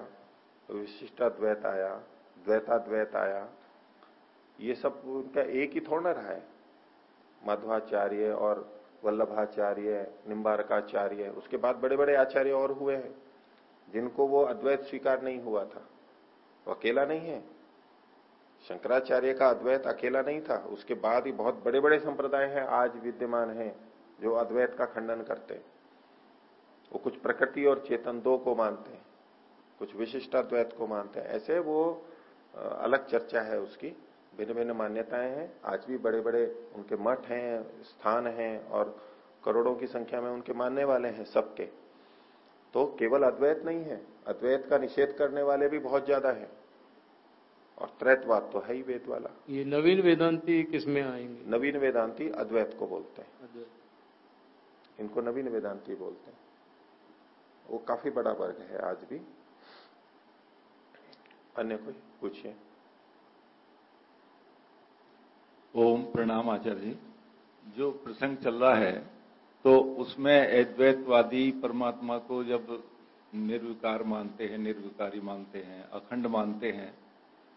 विशिष्टाद्वैत आया, द्वैताद्वैत आया। ये सब उनका एक ही थोड़ा रहा है। मध्वाचार्य और वल्लभाचार्य, निम्बारकाचार्य, उसके बाद बड़े बड़े आचार्य और हुए हैं, जिनको वो अद्वैत स्वीकार नहीं हुआ था। वो अकेला नहीं है। शंकराचार्य का अद्वैत अकेला नहीं था। उसके बाद ही बहुत बड़े बड़े संप्रदाय हैं, आज विद्यमान हैं, जो अद्वैत का खंडन करते हैं। वो कुछ प्रकृति और चेतन दो को मानते हैं, कुछ विशिष्ट अद्वैत को मानते हैं। ऐसे वो अलग चर्चा है उसकी। भिन्न भिन्न मान्यताएँ हैं। आज भी बड़े बड़े उनके मठ हैं, स्थान हैं और करोड़ों की संख्या में उनके मानने वाले हैं सबके। तो केवल अद्वैत नहीं है। अद्वैत का निषेध करने वाले भी बहुत ज़्यादा है। और त्रैतवाद तो है ही वेद वाला। ये नवीन वेदांती किसमें आएँगे? नवीन वेदांती अद्वैत को बोलते हैं। इनको नवीन वेदांती बोलते हैं। वो काफ़ी बड़ा वर्ग है आज भी। अन्य कोई पूछिए। ओम प्रणाम आचार्य जी। जो प्रसंग चल रहा है तो उसमें अद्वैतवादी परमात्मा को जब निर्विकार मानते हैं निर्विकारी मानते हैं अखंड मानते हैं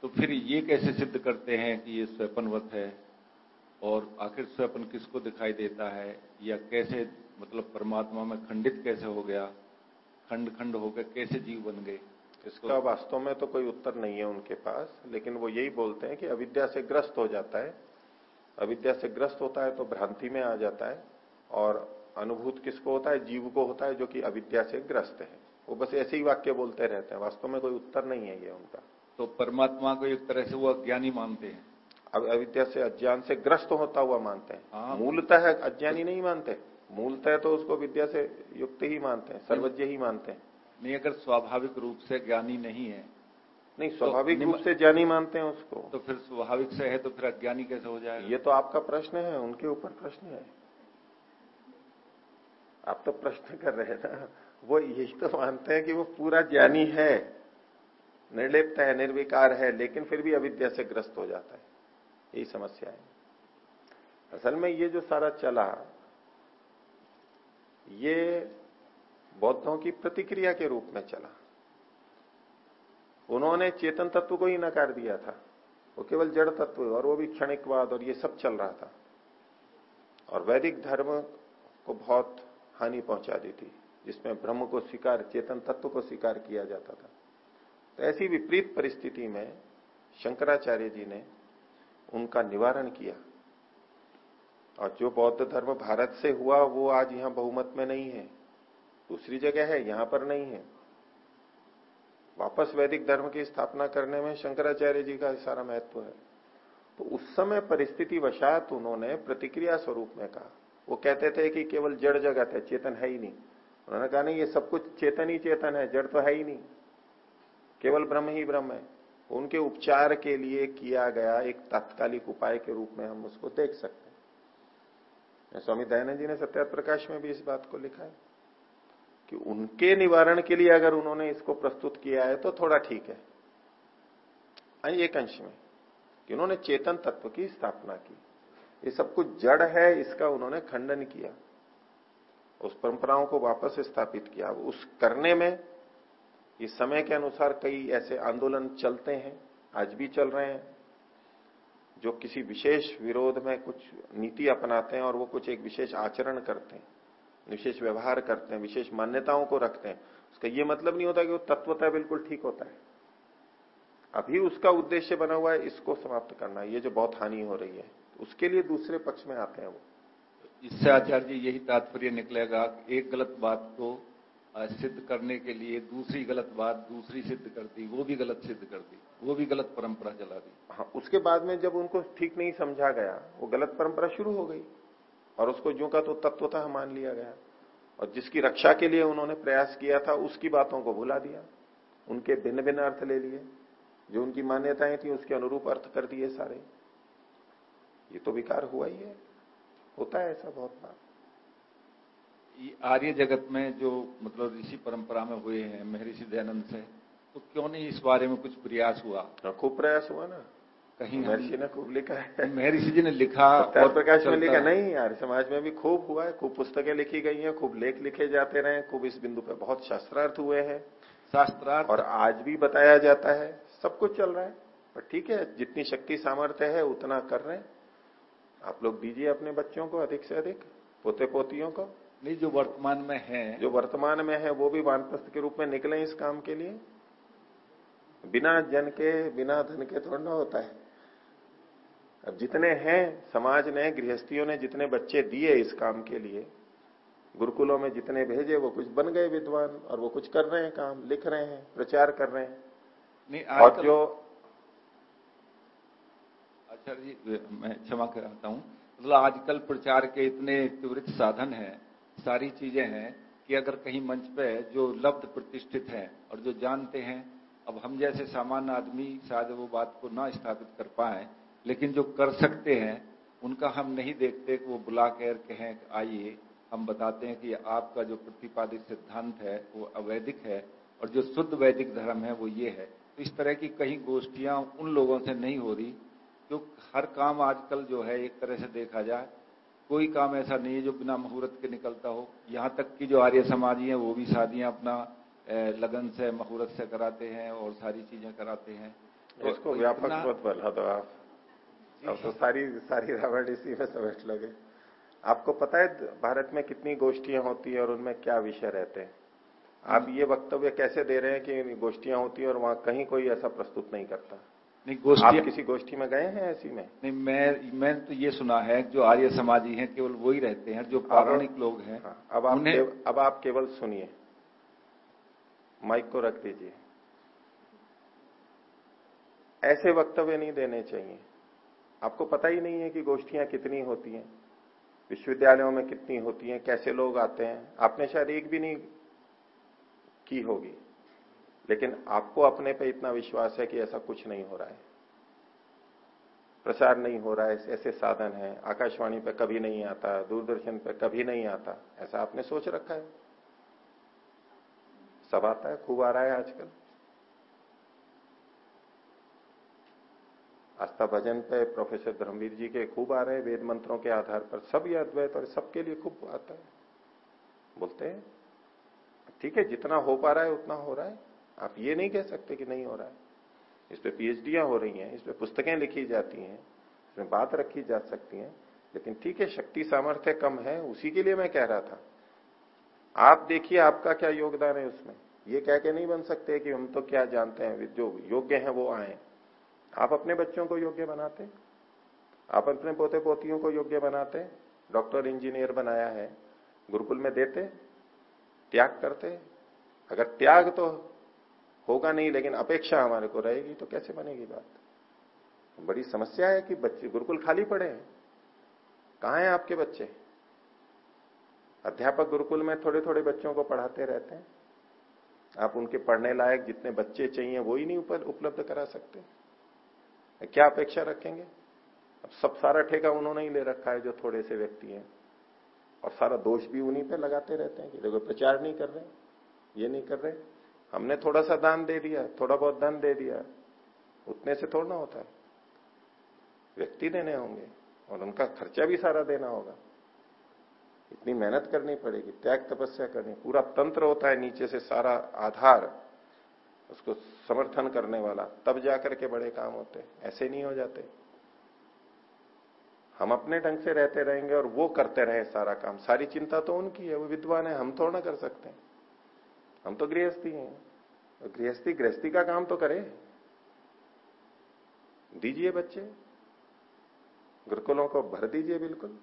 तो फिर ये कैसे सिद्ध करते हैं कि ये स्वपनवत है? और आखिर स्वपन किसको दिखाई देता है? या कैसे मतलब परमात्मा में खंडित कैसे हो गया? खंड खंड होकर कैसे जीव बन गए? इसका वास्तव में तो कोई उत्तर नहीं है उनके पास, लेकिन वो यही बोलते हैं कि अविद्या से ग्रस्त हो जाता है। अविद्या से ग्रस्त होता है तो भ्रांति में आ जाता है, और अनुभूत किसको होता है? जीव को होता है, जो कि अविद्या से ग्रस्त है। वो बस ऐसे ही वाक्य बोलते रहते हैं। वास्तव में कोई उत्तर नहीं है ये उनका। तो परमात्मा को एक तरह से वो अज्ञानी मानते हैं। अब अविद्या से अज्ञान से ग्रस्त होता हुआ मानते हैं। हाँ। मूलतः अज्ञानी नहीं मानते। मूलतः तो उसको विद्या से युक्त ही मानते हैं सर्वज्ञ ही मानते हैं। नहीं अगर स्वाभाविक रूप से ज्ञानी नहीं है नहीं स्वाभाविक तो रूप से ज्ञानी मानते हैं उसको। तो फिर स्वाभाविक से है तो फिर अज्ञानी कैसे हो जाएगा? ये तो आपका प्रश्न है उनके ऊपर प्रश्न है। आप तो प्रश्न कर रहे हैं ना। वो यही तो मानते हैं कि वो पूरा ज्ञानी है। निर्लिप्त है, निर्विकार है, लेकिन फिर भी अविद्या से ग्रस्त हो जाता है। यही समस्या है। असल में ये जो सारा चला, ये बौद्धों की प्रतिक्रिया के रूप में चला। उन्होंने चेतन तत्व को ही नकार दिया था। वो केवल जड़ तत्व और वो भी क्षणिकवाद और ये सब चल रहा था। और वैदिक धर्म को बहुत हानि पहुँचा दी थी जिसमें ब्रह्म को स्वीकार, चेतन तत्व को स्वीकार किया जाता था। तो ऐसी विपरीत परिस्थिति में शंकराचार्य जी ने उनका निवारण किया। और जो बौद्ध धर्म भारत से हुआ, वो आज यहाँ बहुमत में नहीं है। दूसरी जगह है, यहाँ पर नहीं है। वापस वैदिक धर्म की स्थापना करने में शंकराचार्य जी का सारा महत्व है। तो उस समय परिस्थिति वशात उन्होंने प्रतिक्रिया स्वरूप में कहा। वो कहते थे कि केवल जड़ जगत है, चेतन है ही नहीं। उन्होंने कहा, नहीं, ये सब कुछ चेतन ही चेतन है, जड़ तो है ही नहीं। केवल ब्रह्म ही ब्रह्म है। उनके उपचार के लिए किया गया एक तात्कालिक उपाय के रूप में हम उसको देख सकते हैं। स्वामी दयानंद जी ने सत्या प्रकाश में भी इस बात को लिखा है कि उनके निवारण के लिए अगर उन्होंने इसको प्रस्तुत किया है तो थोड़ा ठीक है। एक अंश में कि उन्होंने चेतन तत्व की स्थापना की। ये सब कुछ जड़ है, इसका उन्होंने खंडन किया। उस परंपराओं को वापस स्थापित किया। उस करने में इस समय के अनुसार कई ऐसे आंदोलन चलते हैं, आज भी चल रहे हैं, जो किसी विशेष विरोध में कुछ नीति अपनाते हैं और वो कुछ एक विशेष आचरण करते हैं, विशेष व्यवहार करते हैं, विशेष मान्यताओं को रखते हैं। उसका ये मतलब नहीं होता कि वो तत्वता बिल्कुल ठीक होता है। अभी उसका उद्देश्य बना हुआ है इसको समाप्त करना, ये जो बहुत हानि हो रही है, उसके लिए दूसरे पक्ष में आते हैं वो। इससे आचार्य जी, यही तात्पर्य निकलेगा, एक गलत बात को सिद्ध करने के लिए दूसरी गलत बात दूसरी सिद्ध कर दी, वो भी गलत सिद्ध कर दी, वो भी गलत परंपरा चला दी। हाँ उसके बाद में जब उनको ठीक नहीं समझा गया, वो गलत परंपरा शुरू हो गई और उसको जो का तो तत्वतः मान लिया गया और जिसकी रक्षा के लिए उन्होंने प्रयास किया था, उसकी बातों को भुला दिया, उनके भिन्न भिन्न अर्थ ले लिए, जो उनकी मान्यताएँ थी, उसके अनुरूप अर्थ कर दिए सारे। ये तो विकार हुआ ही है, होता है ऐसा बहुत बार। आर्य जगत में जो मतलब ऋषि परंपरा में हुए हैं महर्षि दयानंद से तो क्यों नहीं इस बारे में कुछ प्रयास हुआ? हाँ, खूब प्रयास हुआ ना। कहीं महर्षि ने खूब लिखा है। महर्षि जी ने लिखा (laughs) और प्रकाश में लिखा नहीं यार समाज में भी खूब हुआ है खूब पुस्तकें लिखी गई हैं खूब लेख लिखे जाते रहे खूब इस बिंदु पे बहुत शास्त्रार्थ हुए हैं। शास्त्रार्थ? और आज भी बताया जाता है सब कुछ चल रहा है पर ठीक है जितनी शक्ति सामर्थ्य है उतना कर रहे हैं। आप लोग दीजिए अपने बच्चों को अधिक से अधिक पोते पोतियों को। नहीं जो वर्तमान में है। जो वर्तमान में है वो भी वानप्रस्थ के रूप में निकले इस काम के लिए। बिना जन के बिना धन के थोड़ा ना होता है। अब जितने हैं समाज ने गृहस्थियों ने जितने बच्चे दिए इस काम के लिए गुरुकुलों में जितने भेजे वो कुछ बन गए विद्वान और वो कुछ कर रहे हैं काम लिख रहे हैं प्रचार कर रहे हैं। नहीं और जो अच्छा जी मैं क्षमा कराता हूँ। मतलब आजकल प्रचार के इतने त्वरित साधन हैं सारी चीज़ें हैं कि अगर कहीं मंच पे जो लब्ध प्रतिष्ठित है और जो जानते हैं, अब हम जैसे सामान्य आदमी शायद वो बात को ना स्थापित कर पाए, लेकिन जो कर सकते हैं, उनका हम नहीं देखते कि वो बुला कर कहें, आइए, हम बताते हैं कि आपका जो प्रतिपादित सिद्धांत है, वो अवैधिक है और जो शुद्ध वैदिक धर्म है, वो ये है। तो इस तरह की कहीं गोष्ठियाँ उन लोगों से नहीं हो रही, जो हर काम आजकल जो है, एक तरह से देखा जाए कोई काम ऐसा नहीं है जो बिना मुहूर्त के निकलता हो। यहाँ तक कि जो आर्य समाजी हैं वो भी शादियाँ अपना लगन से मुहूर्त से कराते हैं और सारी चीज़ें कराते हैं। तो इसको व्यापक मत बना दो आप। अब तो सारी। सारी रावण इसी में समेट लगे। आपको पता है भारत में कितनी गोष्ठियाँ होती है और उनमें क्या विषय रहते हैं? आप ये वक्तव्य कैसे दे रहे हैं कि गोष्ठियाँ होती है और वहाँ कहीं कोई ऐसा प्रस्तुत नहीं करता? नहीं गोष्ठी आप किसी गोष्ठी में गए हैं ऐसी में? नहीं मैं मैंने तो ये सुना है जो आर्य समाजी हैं केवल वही रहते हैं जो पौराणिक लोग हैं। हाँ, अब आप केव, अब आप केवल सुनिए। माइक को रख दीजिए। ऐसे वक्तव्य नहीं देने चाहिए। आपको पता ही नहीं है कि गोष्ठियाँ कितनी होती हैं विश्वविद्यालयों में कितनी होती हैं कैसे लोग आते हैं। आपने शायद एक भी नहीं की होगी। लेकिन आपको अपने पे इतना विश्वास है कि ऐसा कुछ नहीं हो रहा है। प्रसार नहीं हो रहा है, ऐसे साधन है, आकाशवाणी पे कभी नहीं आता, दूरदर्शन पे कभी नहीं आता, ऐसा आपने सोच रखा है? सब आता है, खूब आ रहा है आजकल। आस्था भजन पे प्रोफेसर धर्मवीर जी के खूब आ रहे हैं, वेद मंत्रों के आधार पर। सब ये अद्वैत और सबके लिए खूब आता है। बोलते हैं, ठीक है, जितना हो पा रहा है, उतना हो रहा है। आप ये नहीं कह सकते कि नहीं हो रहा है। इस पे पीएचडियाँ हो रही हैं, इस पर पुस्तकें लिखी जाती हैं, इसमें बात रखी जा सकती है, लेकिन ठीक है, शक्ति सामर्थ्य कम है, उसी के लिए मैं कह रहा था। आप देखिए आपका क्या योगदान है उसमें। ये कह के नहीं बन सकते कि हम तो क्या जानते हैं, जो योग्य हैं वो आए। आप अपने बच्चों को योग्य बनाते। आप अपने पोते पोतियों को योग्य बनाते। डॉक्टर, इंजीनियर बनाया है। गुरुकुल में देते, त्याग करते। अगर त्याग तो होगा नहीं, लेकिन अपेक्षा हमारे को रहेगी तो कैसे बनेगी बात? बड़ी समस्या है कि बच्चे गुरुकुल खाली पड़े हैं। कहा है आपके बच्चे? अध्यापक गुरुकुल में थोड़े थोड़े बच्चों को पढ़ाते रहते हैं। आप उनके पढ़ने लायक जितने बच्चे चाहिए, वो ही नहीं उपलब्ध करा सकते। क्या अपेक्षा रखेंगे? अब सब सारा ठेका उन्होंने ही ले रखा है, जो थोड़े से व्यक्ति हैं। और सारा दोष भी उन्हीं पे लगाते रहते हैं कि देखो, प्रचार नहीं कर रहे, ये नहीं कर रहे। हमने थोड़ा सा दान दे दिया, थोड़ा बहुत धन दे दिया, उतने से थोड़ा होता है। व्यक्ति देने होंगे और उनका खर्चा भी सारा देना होगा। इतनी मेहनत करनी पड़ेगी, त्याग तपस्या करनी, पूरा तंत्र होता है नीचे से सारा आधार, उसको समर्थन करने वाला, तब जाकर के बड़े काम होते ऐसे नहीं हो जाते। हम अपने ढंग से रहते रहेंगे और वो करते रहे सारा काम। सारी चिंता तो उनकी है, वो विद्वान है, हम थोड़ा कर सकते हैं। हम तो गृहस्थी हैं। गृहस्थी गृहस्थी का काम तो करे। दीजिए बच्चे। गुरुकुलों को भर दीजिए बिल्कुल।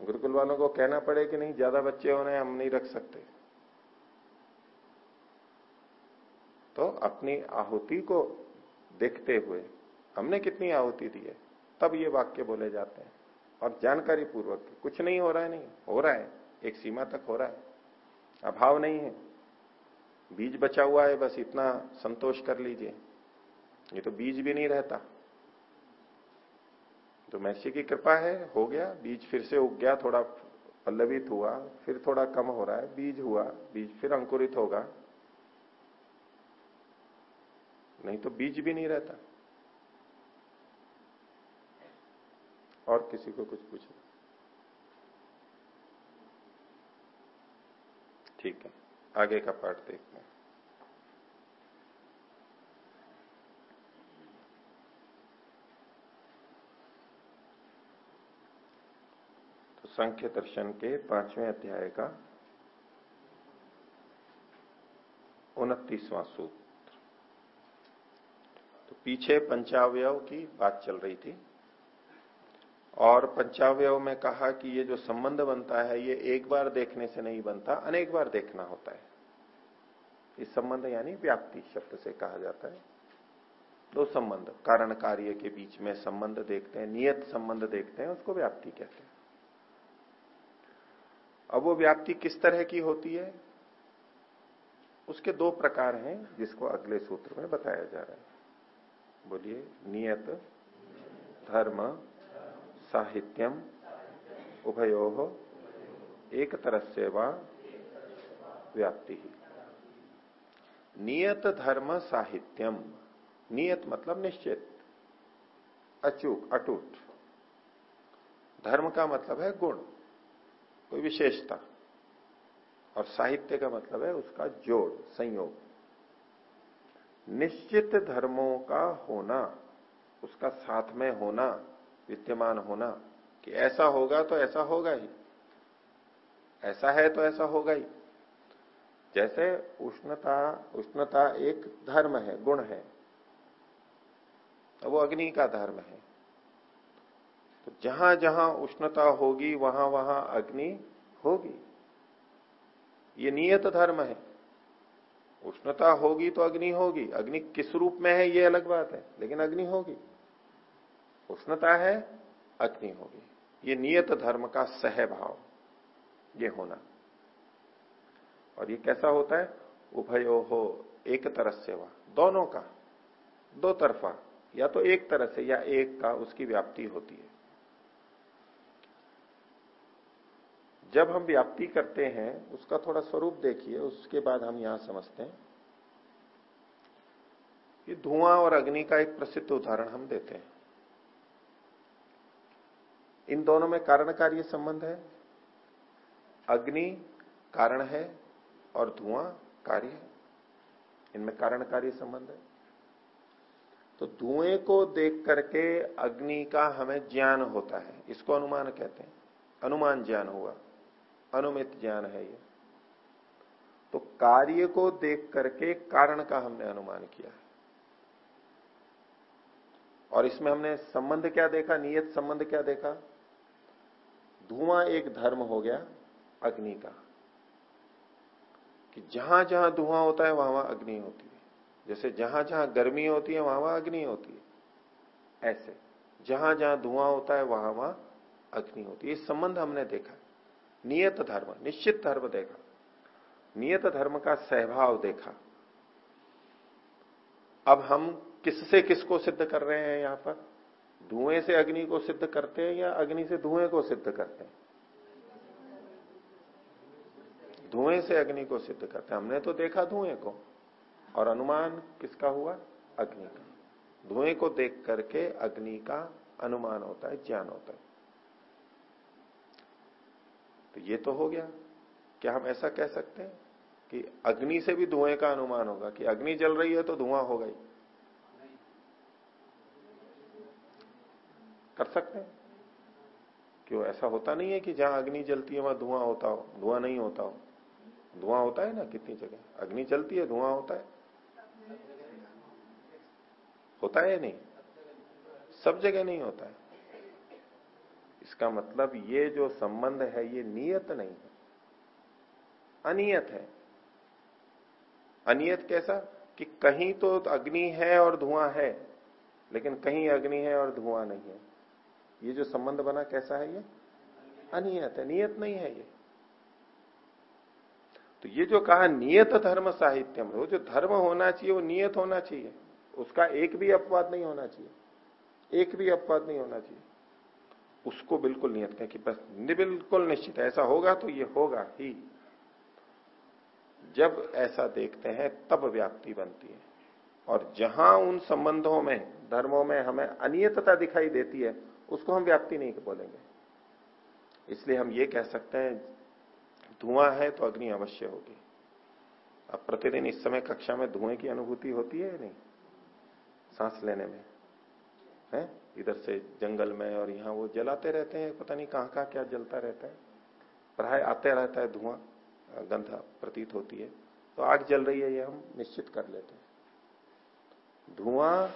गुरुकुल वालों को कहना पड़े कि नहीं, ज़्यादा बच्चे होने हम नहीं रख सकते। तो अपनी आहुति को देखते हुए, हमने कितनी आहुति दी है, तब ये वाक्य बोले जाते हैं। और जानकारी पूर्वक, कुछ नहीं हो रहा है, नहीं, हो रहा है। एक सीमा तक हो रहा है। अभाव नहीं है। बीज बचा हुआ है, बस इतना संतोष कर लीजिए। ये तो बीज भी नहीं रहता। तो महर्षि की कृपा है, हो गया, बीज फिर से उग गया, थोड़ा पल्लवित हुआ, फिर थोड़ा कम हो रहा है, बीज हुआ, बीज फिर अंकुरित होगा। नहीं तो बीज भी नहीं रहता। और किसी को कुछ पूछना? ठीक है, आगे का पाठ देखते संख्य दर्शन के पाँचवें अध्याय का उनतीसवां सूत्र। तो पीछे पंचावय की बात चल रही थी और पंचावय में कहा कि ये जो संबंध बनता है, ये एक बार देखने से नहीं बनता, अनेक बार देखना होता है। इस संबंध यानी व्याप्ति शब्द से कहा जाता है। दो संबंध, कारण कार्य के बीच में संबंध देखते हैं, नियत संबंध देखते हैं, उसको व्याप्ति कहते हैं। अब वो व्याप्ति किस तरह की होती है? उसके दो प्रकार हैं, जिसको अगले सूत्र में बताया जा रहा है। बोलिए, नियत, धर्म, साहित्यम, उभयो, एक तरह से व व्याप्ति ही। नियत, धर्म, साहित्यम। नियत मतलब निश्चित। अचूक, अटूट। धर्म का मतलब है गुण। कोई विशेषता। और साहित्य का मतलब है उसका जोड़, संयोग। निश्चित धर्मों का होना, उसका साथ में होना, विद्यमान होना, कि ऐसा होगा तो ऐसा होगा ही। ऐसा है तो ऐसा होगा ही। जैसे उष्णता उष्णता एक धर्म है, गुण है। तो वो अग्नि का धर्म है। तो जहाँ जहाँ उष्णता होगी, वहाँ वहाँ अग्नि होगी। ये नियत धर्म है। उष्णता होगी तो अग्नि होगी। अग्नि किस रूप में है, ये अलग बात है, लेकिन अग्नि होगी। उष्णता है, अग्नि होगी। ये नियत धर्म का सहभाव, ये होना। और ये कैसा होता है? उभयो हो, एक तरह से वह। दोनों का, दो तरफा, या तो एक तरह से या एक का, उसकी व्याप्ति होती है। जब हम व्याप्ति करते हैं, उसका थोड़ा स्वरूप देखिए, उसके बाद हम यहाँ समझते हैं। कि धुआँ और अग्नि का एक प्रसिद्ध उदाहरण हम देते हैं। इन दोनों में कारण कार्य संबंध है। अग्नि कारण है और धुआँ कार्य इनमें कारण कार्य संबंध है। तो धुएँ को देख करके अग्नि का हमें ज्ञान होता है। इसको अनुमान कहते हैं। अनुमान ज्ञान हुआ। अनुमित ज्ञान है ये। तो कार्य को देख करके कारण का हमने अनुमान किया है। और इसमें हमने संबंध क्या देखा, नियत संबंध क्या देखा? धुआँ एक धर्म हो गया, अग्नि का। कि जहाँ जहाँ धुआँ होता है, वहाँ वहाँ अग्नि होती है। जैसे जहाँ जहाँ गर्मी होती है, वहाँ वहाँ अग्नि होती है। ऐसे, जहाँ जहाँ धुआँ होता है, वहाँ वहाँ अग्नि होती है। इस संबंध हमने देखा। नियत धर्म, निश्चित धर्म देखा। नियत धर्म का सहभाव देखा। अब हम किससे किसको सिद्ध कर रहे हैं यहाँ पर? धुएँ से अग्नि को सिद्ध करते हैं या अग्नि से धुएँ को सिद्ध करते हैं? धुएँ से अग्नि को सिद्ध करते हैं। हमने तो देखा धुएँ को। और अनुमान किसका हुआ? अग्नि का। धुएँ को देख करके अग्नि का अनुमान होता है, ज्ञान होता है। तो ये तो हो गया। क्या हम ऐसा कह सकते हैं कि अग्नि से भी धुएँ का अनुमान होगा कि अग्नि जल रही है तो धुआँ होगा ही कर सकते हैं। क्यों? ऐसा होता नहीं है कि जहाँ अग्नि जलती है वहाँ धुआँ होता हो। धुआँ नहीं होता हो। धुआँ होता है ना कितनी जगह? अग्नि चलती है, धुआँ होता है। होता है नहीं? सब जगह नहीं होता है। इसका मतलब ये जो संबंध है, ये नियत नहीं है। अनियत है। अनियत कैसा? कि कहीं तो अग्नि है और धुआँ है, लेकिन कहीं अग्नि है और धुआँ नहीं है। ये जो संबंध बना, कैसा है ये? अनियत है। नियत नहीं है ये। तो ये जो कहा, नियत धर्म साहित्यम, वो जो धर्म होना चाहिए, वो नियत होना चाहिए। उसका एक भी अपवाद नहीं होना चाहिए। एक भी अपवाद नहीं होना चाहिए। उसको बिल्कुल नियत कहें कि बस बिल्कुल निश्चित ऐसा होगा तो ये होगा ही। जब ऐसा देखते हैं, तब व्याप्ति बनती है। और जहाँ उन संबंधों में, धर्मों में हमें अनियतता दिखाई देती है, उसको हम व्याप्ति नहीं बोलेंगे। इसलिए हम ये कह सकते हैं, धुआँ है तो अग्नि अवश्य होगी। अब प्रतिदिन इस समय कक्षा में धुएँ की अनुभूति होती है नहीं? सांस लेने में। है? इधर से जंगल में और यहाँ वो जलाते रहते हैं, पता नहीं कहाँ कहाँ क्या जलता रहता है। प्राय आते रहता है धुआँ, गंध प्रतीत होती है। तो आग जल रही है, ये हम निश्चित कर लेते हैं। धुआँ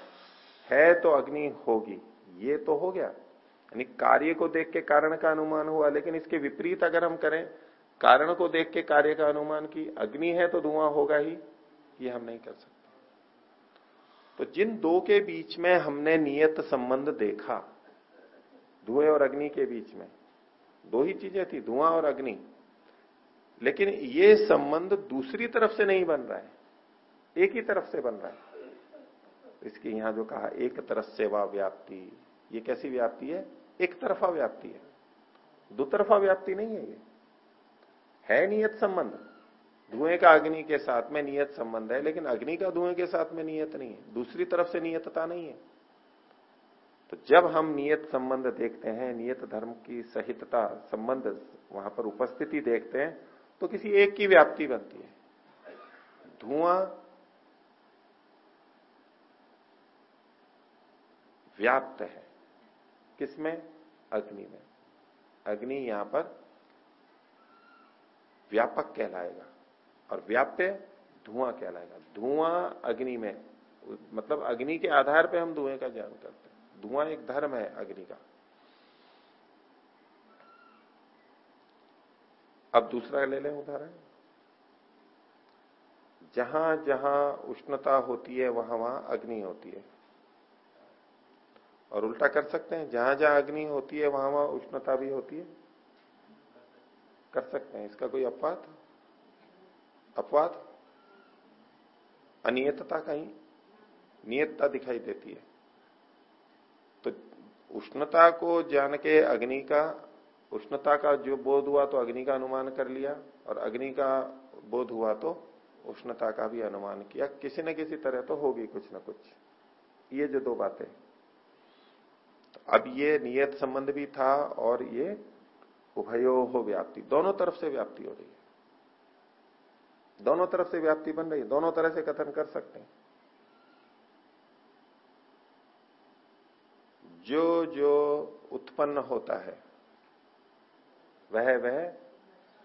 है तो अग्नि होगी, ये तो हो गया। यानी कार्य को देख के कारण का अनुमान हुआ, लेकिन इसके विपरीत अगर हम करें, कारण को देख के कार्य का अनुमान की अग्नि है तो धुआँ होगा ही, ये हम नहीं कर सकते। तो जिन दो के बीच में हमने नियत संबंध देखा, धुएँ और अग्नि के बीच में, दो ही चीज़ें थी, धुआँ और अग्नि। लेकिन ये संबंध दूसरी तरफ़ से नहीं बन रहा है, एक ही तरफ़ से बन रहा है। इसकी यहाँ जो कहा, एक तरफ़ सेवा व्याप्ति, ये कैसी व्याप्ति है? एक तरफा व्याप्ति है। दो तरफा व्याप्ति नहीं है ये। है नियत संबंध। धुएँ का अग्नि के साथ में नियत संबंध है, लेकिन अग्नि का धुएँ के साथ में नियत नहीं है। दूसरी तरफ़ से नियतता नहीं है। तो जब हम नियत संबंध देखते हैं, नियत धर्म की सहितता संबंध वहाँ पर उपस्थिति देखते हैं तो किसी एक की व्याप्ति बनती है। धुआँ व्याप्त है। किसमें अग्नि में। अग्नि यहाँ पर व्यापक कहलाएगा। और व्याप्य धुआँ कहलाएगा। धुआँ अग्नि में मतलब अग्नि के आधार पे हम धुएँ का ज्ञान करते हैं। धुआँ एक धर्म है, अग्नि का। अब दूसरा ले लें उदाहरण। जहाँ जहाँ उष्णता होती है, वहाँ वहाँ अग्नि होती है। और उल्टा कर सकते हैं, जहाँ जहाँ अग्नि होती है, वहाँ वहाँ उष्णता भी होती है। कर सकते हैं, इसका कोई अपवाद? अपवाद, अनियतता कहीं, नियतता दिखाई देती है। तो उष्णता को जान के अग्नि का, उष्णता का जो बोध हुआ तो अग्नि का अनुमान कर लिया, और अग्नि का बोध हुआ तो उष्णता का भी अनुमान किया। किसी न किसी तरह तो होगी कुछ ना कुछ। ये जो दो बातें। तो अब ये नियत संबंध भी था और ये उभयो हो व्याप्ति। दोनों तरफ़ से व्याप्ति हो रही है। दोनों तरफ़ से व्याप्ति बन रही है, दोनों तरह से कथन कर सकते हैं। जो जो उत्पन्न होता है, वह वह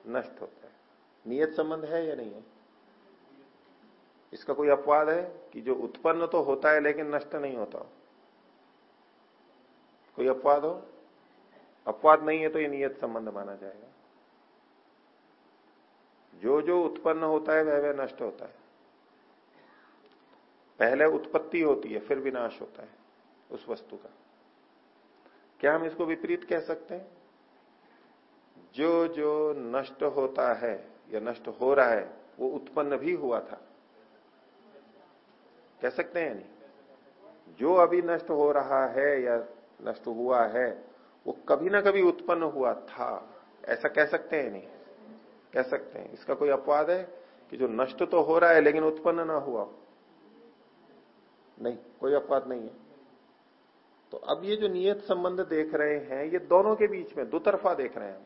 नष्ट होता है। नियत संबंध है या नहीं है? इसका कोई अपवाद है कि जो उत्पन्न तो होता है लेकिन नष्ट नहीं होता कोई अपवाद हो? अपवाद नहीं है तो ये नियत संबंध माना जाएगा। जो जो उत्पन्न होता है, वह वह नष्ट होता है। पहले उत्पत्ति होती है, फिर विनाश होता है, उस वस्तु का। क्या हम इसको विपरीत कह सकते हैं? जो जो नष्ट होता है, या नष्ट हो रहा है, वो उत्पन्न भी हुआ था। कह सकते हैं नहीं? जो अभी नष्ट हो रहा है, या नष्ट हुआ है, वो कभी ना कभी उत्पन्न हुआ था। ऐसा कह सकते हैं नहीं? कह सकते हैं। इसका कोई अपवाद है कि जो नष्ट तो हो रहा है लेकिन उत्पन्न ना हुआ नहीं, कोई अपवाद नहीं है। तो अब ये जो नियत संबंध देख रहे हैं, ये दोनों के बीच में, दो तरफा देख रहे हैं।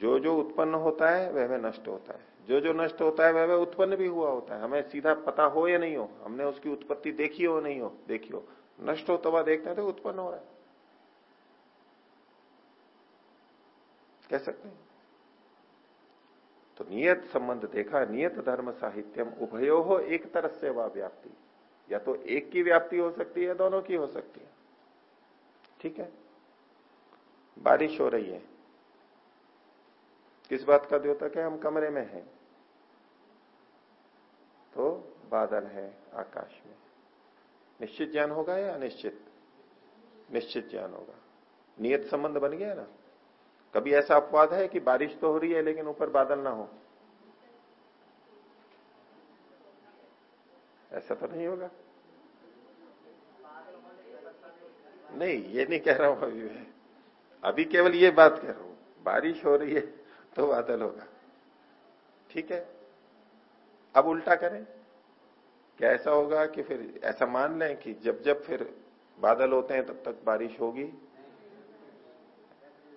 जो जो उत्पन्न होता है, वह वह नष्ट होता है। जो जो नष्ट होता है, वह वह उत्पन्न भी हुआ होता है। हमें सीधा पता हो या नहीं हो, हमने उसकी उत्पत्ति देखी हो नहीं हो, देखी हो। नष्ट होता हुआ देखते हैं तो उत्पन्न हो रहा है। कह सकते हैं? तो नियत संबंध देखा, नियत धर्म साहित्यम उभयो हो एक तरह से वह व्याप्ति। या तो एक की व्याप्ति हो सकती है दोनों की हो सकती है। ठीक है? बारिश हो रही है। किस बात का द्योतक है? हम कमरे में हैं। तो बादल है आकाश में। निश्चित ज्ञान होगा या अनिश्चित? निश्चित ज्ञान होगा। नियत संबंध बन गया ना? कभी ऐसा अपवाद है कि बारिश तो हो रही है लेकिन ऊपर बादल ना हो? ऐसा तो नहीं होगा। नहीं, ये नहीं कह रहा हूँ अभी मैं। अभी केवल ये बात कह रहा हूँ, बारिश हो रही है तो बादल होगा। ठीक है? अब उल्टा करें। क्या ऐसा होगा कि फिर ऐसा मान लें कि जब जब फिर बादल होते हैं, तब तक बारिश होगी?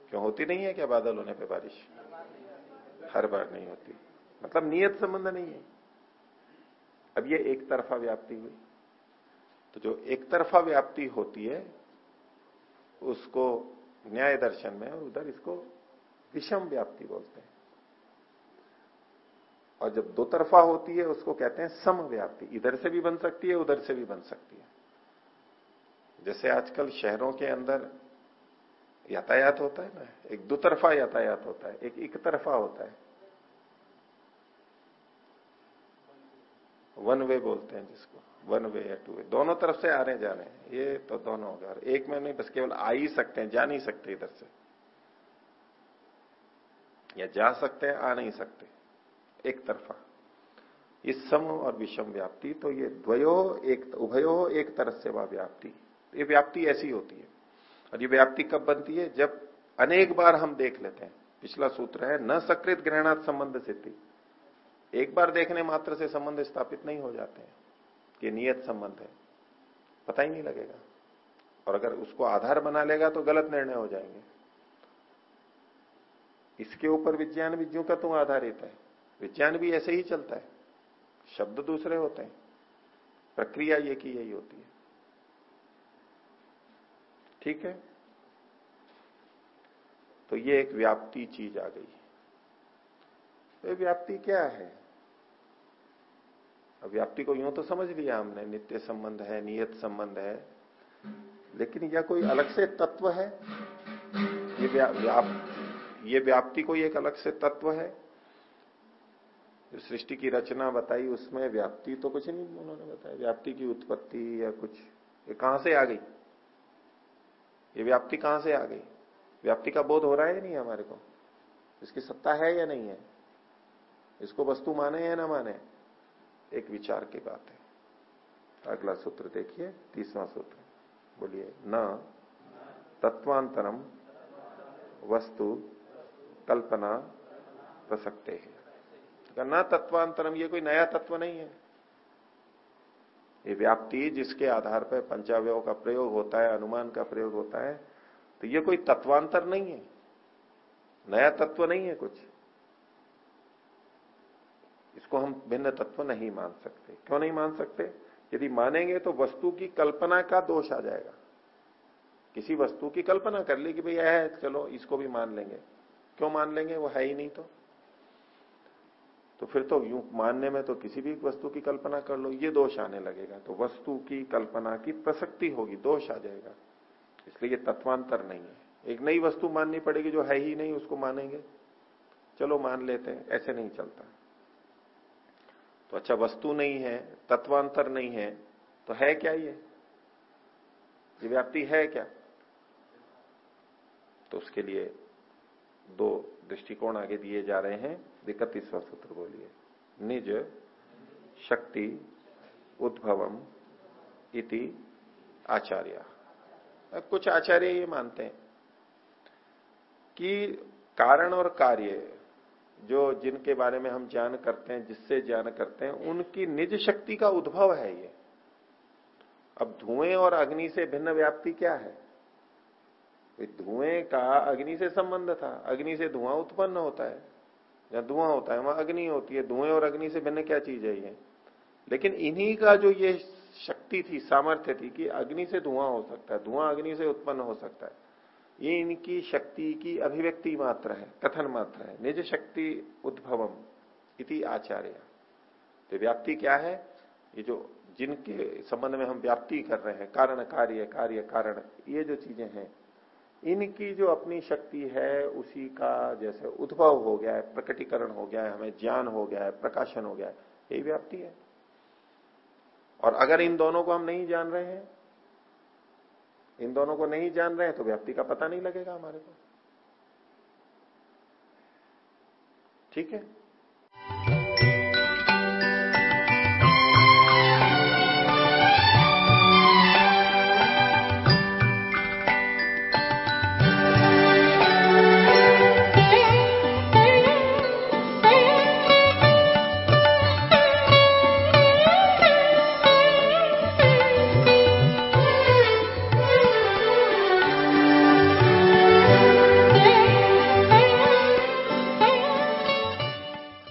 क्यों होती नहीं है क्या बादल होने पे बारिश? हर बार नहीं होती। मतलब नियत संबंध नहीं है। अब ये एक तरफा व्याप्ति हुई। तो जो एक तरफा व्याप्ति होती है, उसको न्याय दर्शन में और उधर इसको विषम व्याप्ति बोलते हैं। और जब दो तरफा होती है, उसको कहते हैं सम व्याप्ति। इधर से भी बन सकती है, उधर से भी बन सकती है। जैसे आजकल शहरों के अंदर यातायात होता है ना? एक दो तरफा यातायात होता है, एक एक तरफा होता है। वन वे बोलते हैं जिसको वन वे या टू वे दोनों तरफ़ से आ रहे जा रहे ये तो दोनों होगा एक में नहीं, बस केवल आ ही सकते हैं, जा नहीं सकते इधर से। या जा सकते हैं, आ नहीं सकते। एक तरफा इस सम और विषम व्याप्ति तो ये द्वयो, एक, उभयो, एक तरफ़ से वह व्याप्ति। ये व्याप्ति ऐसी होती है। और ये व्याप्ति कब बनती है? जब अनेक बार हम देख लेते हैं। पिछला सूत्र है, न सकृत ग्रहणात् संबंध सिद्धि। एक बार देखने मात्र से संबंध स्थापित नहीं हो जाते हैं, कि नियत संबंध है। पता ही नहीं लगेगा। और अगर उसको आधार बना लेगा तो गलत निर्णय हो जाएँगे। इसके ऊपर विज्ञान भी का तो आधारित है। विज्ञान भी ऐसे ही चलता है। शब्द दूसरे होते हैं। प्रक्रिया ये की यही होती है। ठीक है? तो ये एक व्याप्ति चीज़ आ गई। तो व्याप्ति क्या है? अब व्याप्ति को यूँ तो समझ लिया हमने, नित्य संबंध है, नियत संबंध है, लेकिन यह कोई अलग से तत्व है? ये व्याप, ये व्याप्ति कोई एक अलग से तत्व है? जो सृष्टि की रचना बताई, उसमें व्याप्ति तो कुछ नहीं उन्होंने बताया। व्याप्ति की उत्पत्ति या कुछ, ये कहाँ से आ गई? ये व्याप्ति कहाँ से आ गई? व्याप्ति का बोध हो रहा है नहीं हमारे को? इसकी सत्ता है या नहीं है? इसको वस्तु माने या ना माने? एक विचार की बात है। अगला सूत्र देखिए तीसवा सूत्र। बोलिए, न, तत्वांतरम, वस्तु, कल्पना, प्रसक्ते है। न तत्वांतरम, ये कोई नया तत्व नहीं है। ये व्याप्ति जिसके आधार पर पंचावय का प्रयोग होता है, अनुमान का प्रयोग होता है तो ये कोई तत्वांतर नहीं है। नया तत्व नहीं है कुछ। इसको हम भिन्न तत्व नहीं मान सकते। क्यों नहीं मान सकते? यदि मानेंगे तो वस्तु की कल्पना का दोष आ जाएगा। किसी वस्तु की कल्पना कर ली कि भाई यह है, चलो इसको भी मान लेंगे। क्यों मान लेंगे? वो है ही नहीं तो। तो फिर तो यूँ मानने में तो किसी भी वस्तु की कल्पना कर लो, ये दोष आने लगेगा। तो वस्तु की कल्पना की प्रसक्ति होगी, दोष आ जाएगा। इसलिए ये तत्वांतर नहीं है। एक नई वस्तु माननी पड़ेगी जो है ही नहीं, उसको मानेंगे। चलो मान लेते हैं, ऐसे नहीं चलता। तो अच्छा वस्तु नहीं है, तत्वांतर नहीं है तो है क्या ये? ये व्याप्ति है क्या? तो उसके लिए दो दृष्टिकोण आगे दिए जा रहे हैं। इकतीसवा सूत्र बोलिए निज शक्ति उद्भवम इति आचार्य। कुछ आचार्य ये मानते हैं कि कारण और कार्य जो जिनके बारे में हम ज्ञान करते हैं, जिससे ज्ञान करते हैं, उनकी निज शक्ति का उद्भव है ये। अब धुएँ और अग्नि से भिन्न व्याप्ति क्या है? धुएँ का अग्नि से संबंध था। अग्नि से धुआँ उत्पन्न होता है। जहाँ धुआँ होता है, वहाँ अग्नि होती है। धुएँ और अग्नि से भिन्न क्या चीज़ है ये? लेकिन इन्हीं का जो ये शक्ति थी, सामर्थ्य थी कि अग्नि से धुआँ हो सकता है, धुआँ अग्नि से उत्पन्न हो सकता है। ये इनकी शक्ति की अभिव्यक्ति मात्र है, कथन मात्र है। निज शक्ति उद्भवम इति आचार्य। तो व्याप्ति क्या है? ये जो जिनके संबंध में हम व्याप्ति कर रहे हैं, कारण कार्य कार्य कारण, ये जो चीज़ें हैं इनकी जो अपनी शक्ति है, उसी का जैसे उद्भव हो गया है, प्रकटीकरण हो गया है, हमें ज्ञान हो गया है, प्रकाशन हो गया है, यही व्याप्ति है। और अगर इन दोनों को हम नहीं जान रहे हैं, इन दोनों को नहीं जान रहे हैं तो व्याप्ति का पता नहीं लगेगा हमारे को। ठीक है?